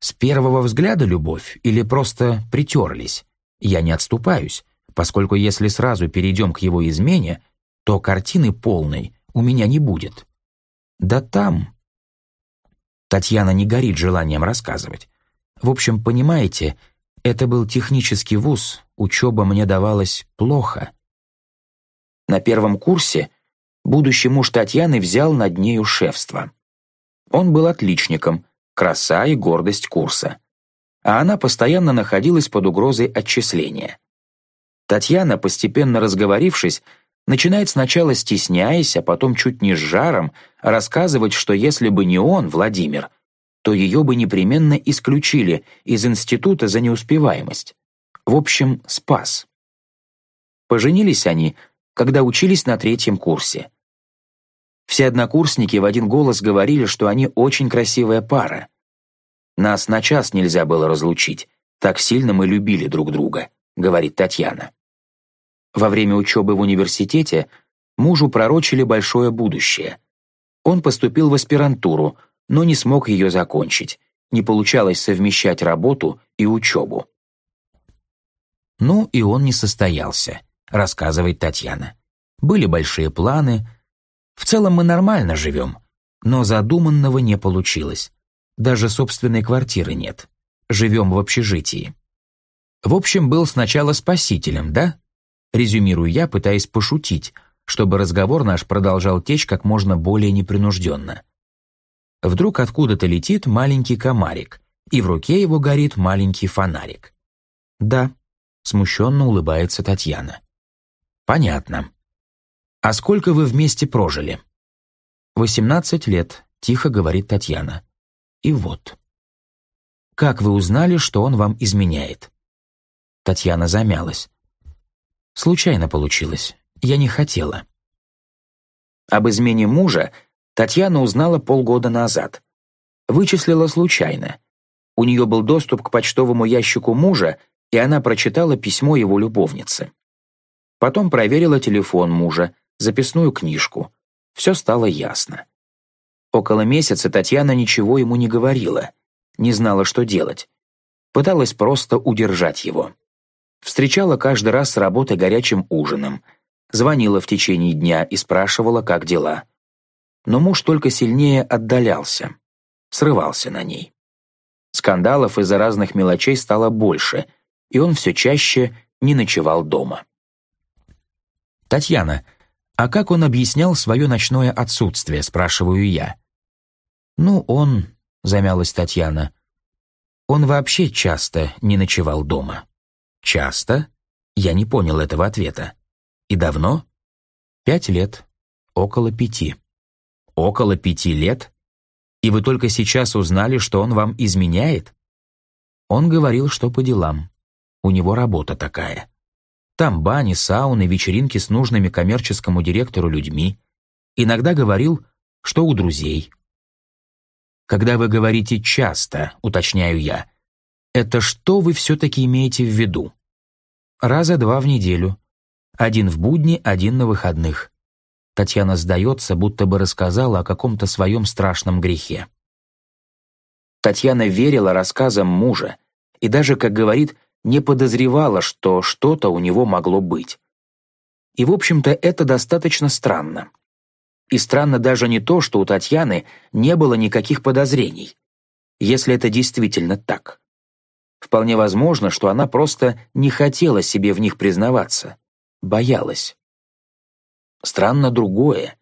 «С первого взгляда любовь или просто притерлись? Я не отступаюсь, поскольку если сразу перейдем к его измене, то картины полной у меня не будет. Да там, Татьяна не горит желанием рассказывать. В общем, понимаете, Это был технический вуз, учеба мне давалась плохо. На первом курсе будущий муж Татьяны взял над нею шефство. Он был отличником, краса и гордость курса. А она постоянно находилась под угрозой отчисления. Татьяна, постепенно разговорившись, начинает сначала стесняясь, а потом чуть не с жаром рассказывать, что если бы не он, Владимир, то ее бы непременно исключили из института за неуспеваемость. В общем, спас. Поженились они, когда учились на третьем курсе. Все однокурсники в один голос говорили, что они очень красивая пара. Нас на час нельзя было разлучить, так сильно мы любили друг друга, говорит Татьяна. Во время учебы в университете мужу пророчили большое будущее. Он поступил в аспирантуру, но не смог ее закончить. Не получалось совмещать работу и учебу. «Ну, и он не состоялся», — рассказывает Татьяна. «Были большие планы. В целом мы нормально живем, но задуманного не получилось. Даже собственной квартиры нет. Живем в общежитии. В общем, был сначала спасителем, да?» Резюмирую я, пытаясь пошутить, чтобы разговор наш продолжал течь как можно более непринужденно. Вдруг откуда-то летит маленький комарик, и в руке его горит маленький фонарик. «Да», — смущенно улыбается Татьяна. «Понятно. А сколько вы вместе прожили?» «Восемнадцать лет», — тихо говорит Татьяна. «И вот». «Как вы узнали, что он вам изменяет?» Татьяна замялась. «Случайно получилось. Я не хотела». Об измене мужа Татьяна узнала полгода назад. Вычислила случайно. У нее был доступ к почтовому ящику мужа, и она прочитала письмо его любовницы. Потом проверила телефон мужа, записную книжку. Все стало ясно. Около месяца Татьяна ничего ему не говорила, не знала, что делать. Пыталась просто удержать его. Встречала каждый раз с работы горячим ужином, звонила в течение дня и спрашивала, как дела но муж только сильнее отдалялся, срывался на ней. Скандалов из-за разных мелочей стало больше, и он все чаще не ночевал дома. «Татьяна, а как он объяснял свое ночное отсутствие?» – спрашиваю я. «Ну, он...» – замялась Татьяна. «Он вообще часто не ночевал дома». «Часто?» Я не понял этого ответа. «И давно?» «Пять лет. Около пяти». Около пяти лет? И вы только сейчас узнали, что он вам изменяет? Он говорил, что по делам. У него работа такая. Там бани, сауны, вечеринки с нужными коммерческому директору людьми. Иногда говорил, что у друзей. Когда вы говорите «часто», уточняю я, это что вы все-таки имеете в виду? Раза два в неделю. Один в будни, один на выходных. Татьяна сдается, будто бы рассказала о каком-то своем страшном грехе. Татьяна верила рассказам мужа и даже, как говорит, не подозревала, что что-то у него могло быть. И, в общем-то, это достаточно странно. И странно даже не то, что у Татьяны не было никаких подозрений, если это действительно так. Вполне возможно, что она просто не хотела себе в них признаваться, боялась. Странно другое.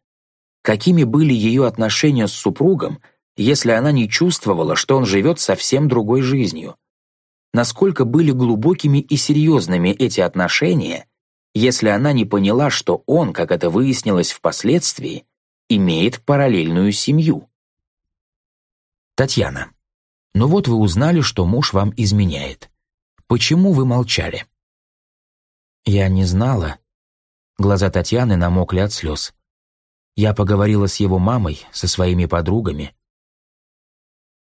Какими были ее отношения с супругом, если она не чувствовала, что он живет совсем другой жизнью? Насколько были глубокими и серьезными эти отношения, если она не поняла, что он, как это выяснилось впоследствии, имеет параллельную семью? Татьяна, ну вот вы узнали, что муж вам изменяет. Почему вы молчали? Я не знала, Глаза Татьяны намокли от слез. Я поговорила с его мамой, со своими подругами.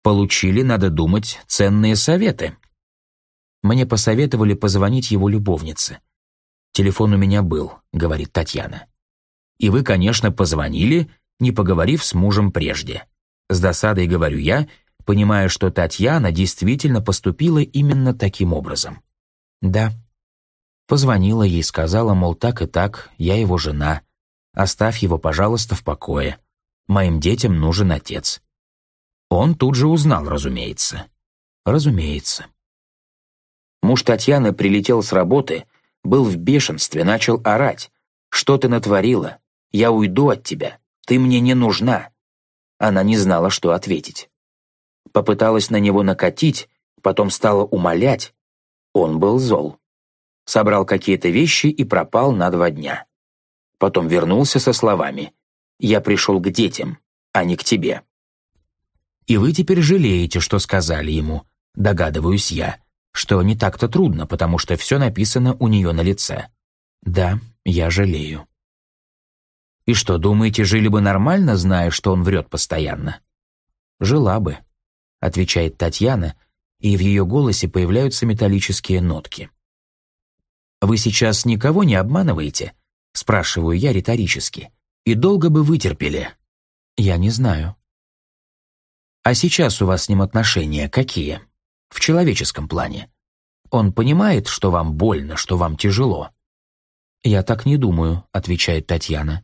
Получили, надо думать, ценные советы. Мне посоветовали позвонить его любовнице. «Телефон у меня был», — говорит Татьяна. «И вы, конечно, позвонили, не поговорив с мужем прежде». С досадой говорю я, понимая, что Татьяна действительно поступила именно таким образом. «Да», Позвонила ей, сказала, мол, так и так, я его жена. Оставь его, пожалуйста, в покое. Моим детям нужен отец. Он тут же узнал, разумеется. Разумеется. Муж Татьяны прилетел с работы, был в бешенстве, начал орать. «Что ты натворила? Я уйду от тебя. Ты мне не нужна». Она не знала, что ответить. Попыталась на него накатить, потом стала умолять. Он был зол. Собрал какие-то вещи и пропал на два дня. Потом вернулся со словами «Я пришел к детям, а не к тебе». И вы теперь жалеете, что сказали ему, догадываюсь я, что не так-то трудно, потому что все написано у нее на лице. Да, я жалею. И что, думаете, жили бы нормально, зная, что он врет постоянно? Жила бы, отвечает Татьяна, и в ее голосе появляются металлические нотки. «Вы сейчас никого не обманываете?» спрашиваю я риторически. «И долго бы вытерпели?» «Я не знаю». «А сейчас у вас с ним отношения какие?» «В человеческом плане. Он понимает, что вам больно, что вам тяжело?» «Я так не думаю», — отвечает Татьяна.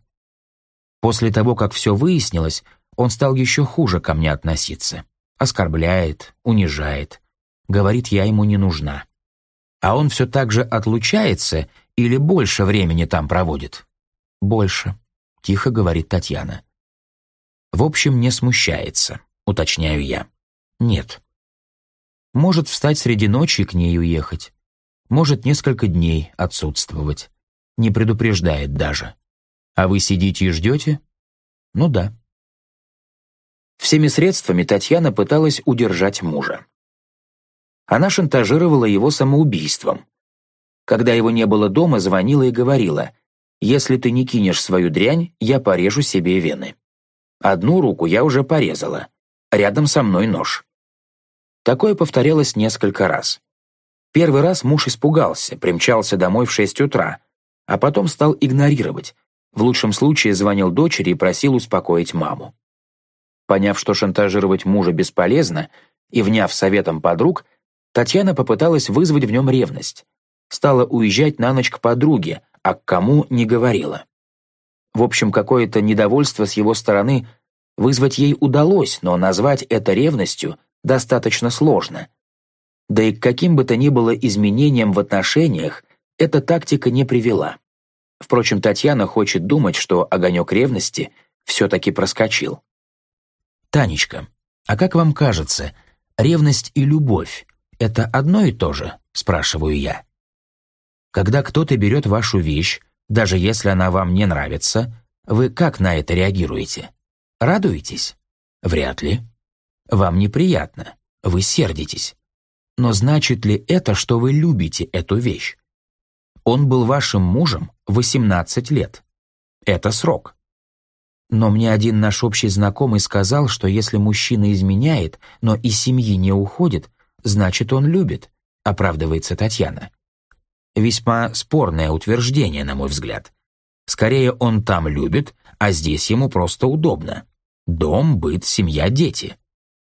После того, как все выяснилось, он стал еще хуже ко мне относиться. Оскорбляет, унижает. Говорит, я ему не нужна. А он все так же отлучается или больше времени там проводит? Больше, тихо говорит Татьяна. В общем, не смущается, уточняю я. Нет. Может встать среди ночи к ней уехать. Может несколько дней отсутствовать. Не предупреждает даже. А вы сидите и ждете? Ну да. Всеми средствами Татьяна пыталась удержать мужа. Она шантажировала его самоубийством. Когда его не было дома, звонила и говорила, «Если ты не кинешь свою дрянь, я порежу себе вены». Одну руку я уже порезала. Рядом со мной нож. Такое повторялось несколько раз. Первый раз муж испугался, примчался домой в шесть утра, а потом стал игнорировать. В лучшем случае звонил дочери и просил успокоить маму. Поняв, что шантажировать мужа бесполезно, и вняв советом подруг, Татьяна попыталась вызвать в нем ревность. Стала уезжать на ночь к подруге, а к кому не говорила. В общем, какое-то недовольство с его стороны вызвать ей удалось, но назвать это ревностью достаточно сложно. Да и к каким бы то ни было изменениям в отношениях эта тактика не привела. Впрочем, Татьяна хочет думать, что огонек ревности все-таки проскочил. «Танечка, а как вам кажется, ревность и любовь это одно и то же?» – спрашиваю я. Когда кто-то берет вашу вещь, даже если она вам не нравится, вы как на это реагируете? Радуетесь? Вряд ли. Вам неприятно, вы сердитесь. Но значит ли это, что вы любите эту вещь? Он был вашим мужем 18 лет. Это срок. Но мне один наш общий знакомый сказал, что если мужчина изменяет, но из семьи не уходит, значит, он любит», — оправдывается Татьяна. Весьма спорное утверждение, на мой взгляд. Скорее, он там любит, а здесь ему просто удобно. Дом, быт, семья, дети.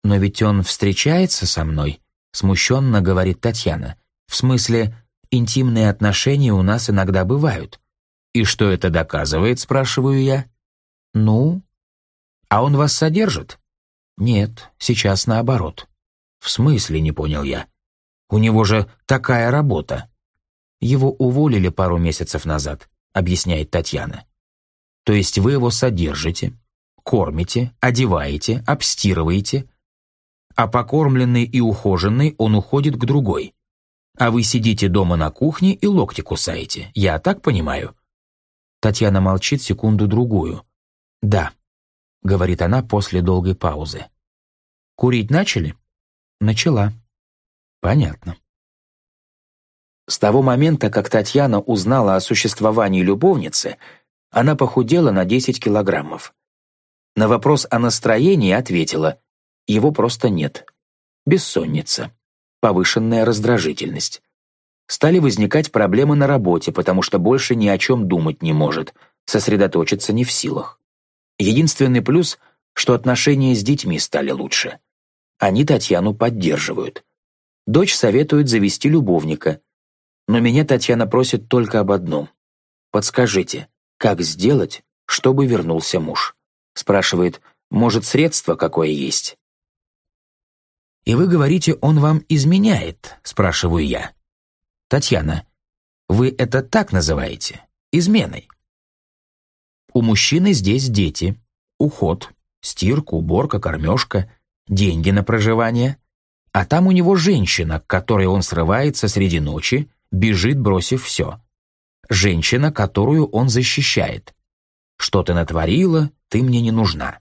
Но ведь он встречается со мной, смущенно говорит Татьяна. В смысле, интимные отношения у нас иногда бывают. И что это доказывает, спрашиваю я. Ну? А он вас содержит? Нет, сейчас наоборот. «В смысле?» — не понял я. «У него же такая работа». «Его уволили пару месяцев назад», — объясняет Татьяна. «То есть вы его содержите, кормите, одеваете, обстирываете, а покормленный и ухоженный он уходит к другой. А вы сидите дома на кухне и локти кусаете. Я так понимаю?» Татьяна молчит секунду-другую. «Да», — говорит она после долгой паузы. «Курить начали?» Начала. Понятно. С того момента, как Татьяна узнала о существовании любовницы, она похудела на 10 килограммов. На вопрос о настроении ответила, его просто нет. Бессонница, повышенная раздражительность. Стали возникать проблемы на работе, потому что больше ни о чем думать не может, сосредоточиться не в силах. Единственный плюс, что отношения с детьми стали лучше. Они Татьяну поддерживают. Дочь советует завести любовника. Но меня Татьяна просит только об одном. «Подскажите, как сделать, чтобы вернулся муж?» Спрашивает, может, средство какое есть? «И вы говорите, он вам изменяет?» Спрашиваю я. Татьяна, вы это так называете? Изменой. У мужчины здесь дети, уход, стирка, уборка, кормежка, деньги на проживание, а там у него женщина, к которой он срывается среди ночи, бежит, бросив все. Женщина, которую он защищает. «Что ты натворила, ты мне не нужна».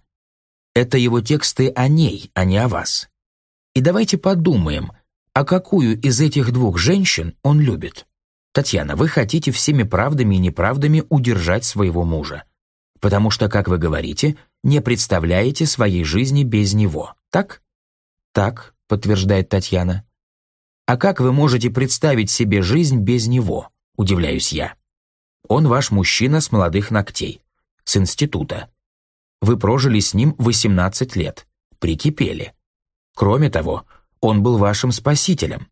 Это его тексты о ней, а не о вас. И давайте подумаем, а какую из этих двух женщин он любит? Татьяна, вы хотите всеми правдами и неправдами удержать своего мужа. Потому что, как вы говорите, не представляете своей жизни без него, так? Так, подтверждает Татьяна. А как вы можете представить себе жизнь без него, удивляюсь я. Он ваш мужчина с молодых ногтей, с института. Вы прожили с ним 18 лет, прикипели. Кроме того, он был вашим спасителем.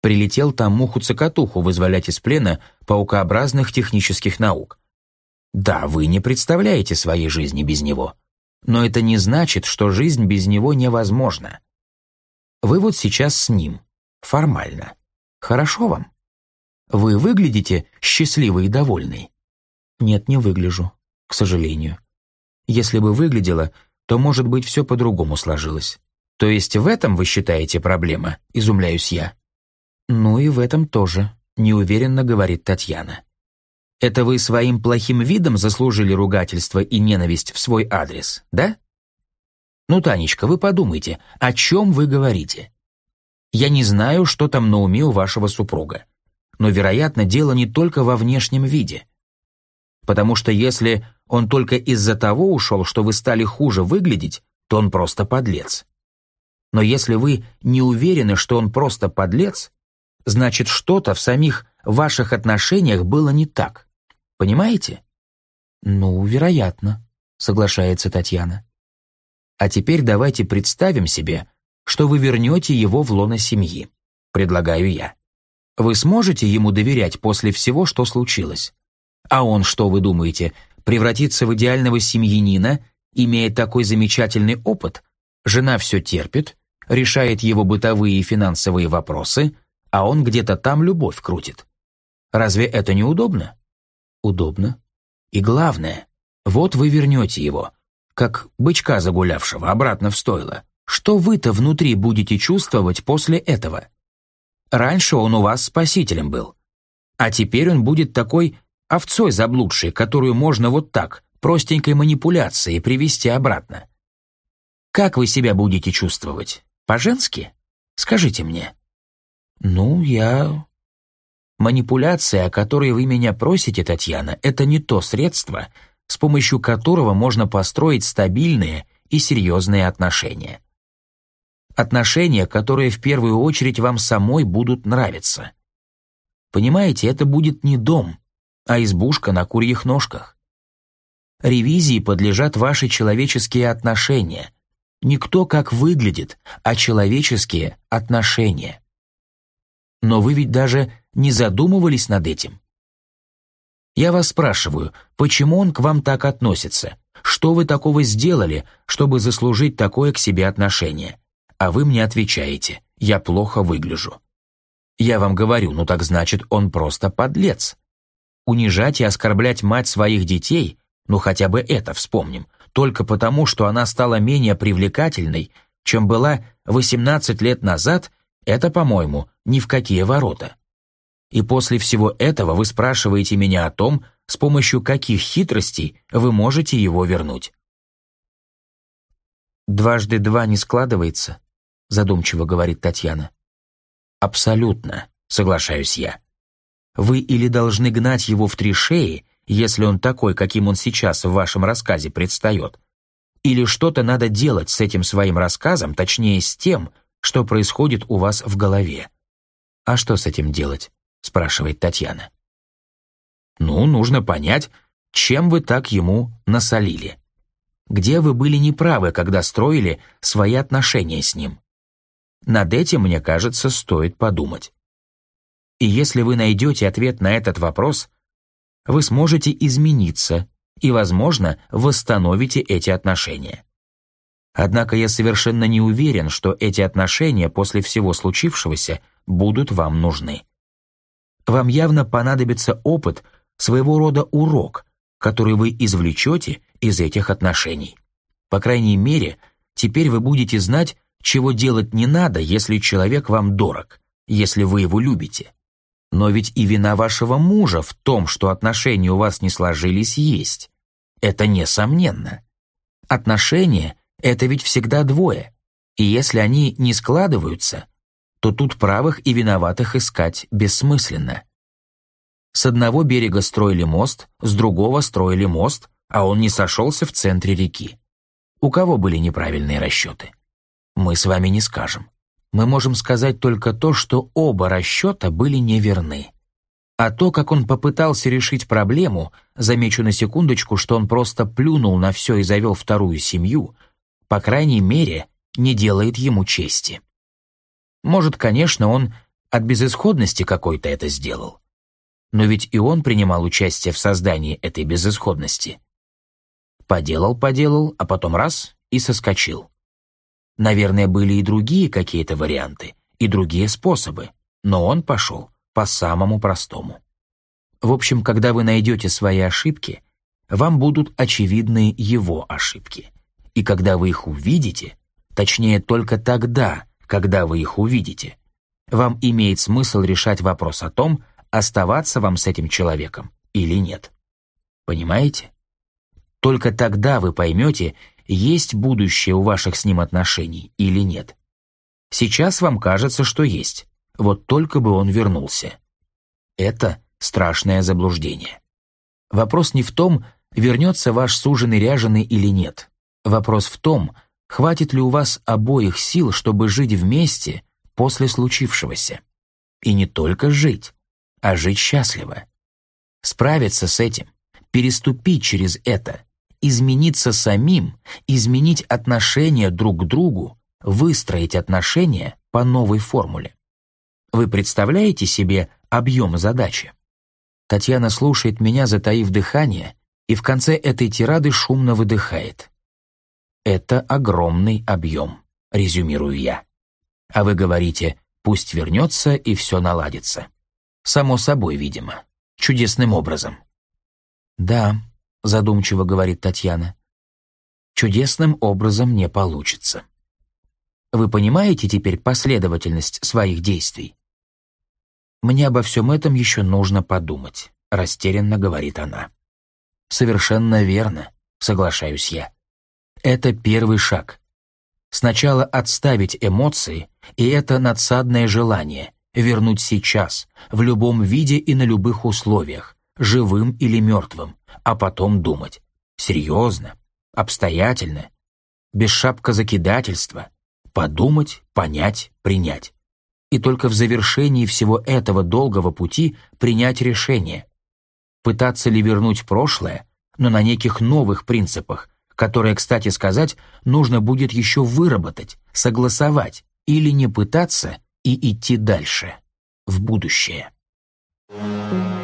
Прилетел там муху-цокотуху вызволять из плена паукообразных технических наук. Да, вы не представляете своей жизни без него. Но это не значит, что жизнь без него невозможна. Вы вот сейчас с ним. Формально. Хорошо вам? Вы выглядите счастливой и довольной? Нет, не выгляжу, к сожалению. Если бы выглядела, то, может быть, все по-другому сложилось. То есть в этом вы считаете проблема, изумляюсь я. Ну и в этом тоже, неуверенно говорит Татьяна. Это вы своим плохим видом заслужили ругательство и ненависть в свой адрес, да? Ну, Танечка, вы подумайте, о чем вы говорите? Я не знаю, что там на уме у вашего супруга, но, вероятно, дело не только во внешнем виде. Потому что если он только из-за того ушел, что вы стали хуже выглядеть, то он просто подлец. Но если вы не уверены, что он просто подлец, значит, что-то в самих ваших отношениях было не так. Понимаете? Ну, вероятно, соглашается Татьяна. А теперь давайте представим себе, что вы вернете его в лоно семьи, предлагаю я. Вы сможете ему доверять после всего, что случилось? А он, что вы думаете, превратится в идеального семьянина, имея такой замечательный опыт? Жена все терпит, решает его бытовые и финансовые вопросы, а он где-то там любовь крутит. Разве это не удобно? И главное, вот вы вернете его, как бычка загулявшего, обратно в стойло. Что вы-то внутри будете чувствовать после этого? Раньше он у вас спасителем был, а теперь он будет такой овцой заблудшей, которую можно вот так, простенькой манипуляцией привести обратно. Как вы себя будете чувствовать? По-женски? Скажите мне». «Ну, я...» «Манипуляция, о которой вы меня просите, Татьяна, это не то средство, с помощью которого можно построить стабильные и серьезные отношения. Отношения, которые в первую очередь вам самой будут нравиться. Понимаете, это будет не дом, а избушка на курьих ножках. Ревизии подлежат ваши человеческие отношения, не кто как выглядит, а человеческие отношения. Но вы ведь даже не задумывались над этим. Я вас спрашиваю, почему он к вам так относится? Что вы такого сделали, чтобы заслужить такое к себе отношение? А вы мне отвечаете, я плохо выгляжу. Я вам говорю, ну так значит, он просто подлец. Унижать и оскорблять мать своих детей, ну хотя бы это вспомним, только потому, что она стала менее привлекательной, чем была 18 лет назад, это, по-моему, ни в какие ворота. И после всего этого вы спрашиваете меня о том, с помощью каких хитростей вы можете его вернуть. «Дважды два не складывается», — задумчиво говорит Татьяна. «Абсолютно», — соглашаюсь я. «Вы или должны гнать его в три шеи, если он такой, каким он сейчас в вашем рассказе предстает. Или что-то надо делать с этим своим рассказом, точнее с тем, что происходит у вас в голове. «А что с этим делать?» – спрашивает Татьяна. «Ну, нужно понять, чем вы так ему насолили. Где вы были неправы, когда строили свои отношения с ним? Над этим, мне кажется, стоит подумать. И если вы найдете ответ на этот вопрос – вы сможете измениться и, возможно, восстановите эти отношения. Однако я совершенно не уверен, что эти отношения после всего случившегося будут вам нужны. Вам явно понадобится опыт, своего рода урок, который вы извлечете из этих отношений. По крайней мере, теперь вы будете знать, чего делать не надо, если человек вам дорог, если вы его любите. Но ведь и вина вашего мужа в том, что отношения у вас не сложились, есть. Это несомненно. Отношения — это ведь всегда двое. И если они не складываются, то тут правых и виноватых искать бессмысленно. С одного берега строили мост, с другого строили мост, а он не сошелся в центре реки. У кого были неправильные расчеты? Мы с вами не скажем мы можем сказать только то, что оба расчета были неверны. А то, как он попытался решить проблему, замечу на секундочку, что он просто плюнул на все и завел вторую семью, по крайней мере, не делает ему чести. Может, конечно, он от безысходности какой-то это сделал. Но ведь и он принимал участие в создании этой безысходности. Поделал-поделал, а потом раз — и соскочил. Наверное, были и другие какие-то варианты, и другие способы, но он пошел по самому простому. В общем, когда вы найдете свои ошибки, вам будут очевидны его ошибки. И когда вы их увидите, точнее только тогда, когда вы их увидите, вам имеет смысл решать вопрос о том, оставаться вам с этим человеком или нет. Понимаете? Только тогда вы поймете, есть будущее у ваших с ним отношений или нет. Сейчас вам кажется, что есть, вот только бы он вернулся. Это страшное заблуждение. Вопрос не в том, вернется ваш суженый ряженый или нет. Вопрос в том, хватит ли у вас обоих сил, чтобы жить вместе после случившегося. И не только жить, а жить счастливо. Справиться с этим, переступить через это – измениться самим, изменить отношение друг к другу, выстроить отношения по новой формуле. Вы представляете себе объем задачи? Татьяна слушает меня, затаив дыхание, и в конце этой тирады шумно выдыхает. Это огромный объем, резюмирую я. А вы говорите, пусть вернется и все наладится. Само собой, видимо. Чудесным образом. Да, задумчиво говорит Татьяна. Чудесным образом не получится. Вы понимаете теперь последовательность своих действий? Мне обо всем этом еще нужно подумать, растерянно говорит она. Совершенно верно, соглашаюсь я. Это первый шаг. Сначала отставить эмоции и это надсадное желание вернуть сейчас, в любом виде и на любых условиях, живым или мертвым, а потом думать. Серьезно, обстоятельно, без шапкозакидательства. Подумать, понять, принять. И только в завершении всего этого долгого пути принять решение. Пытаться ли вернуть прошлое, но на неких новых принципах, которые, кстати сказать, нужно будет еще выработать, согласовать, или не пытаться и идти дальше, в будущее. Thank you.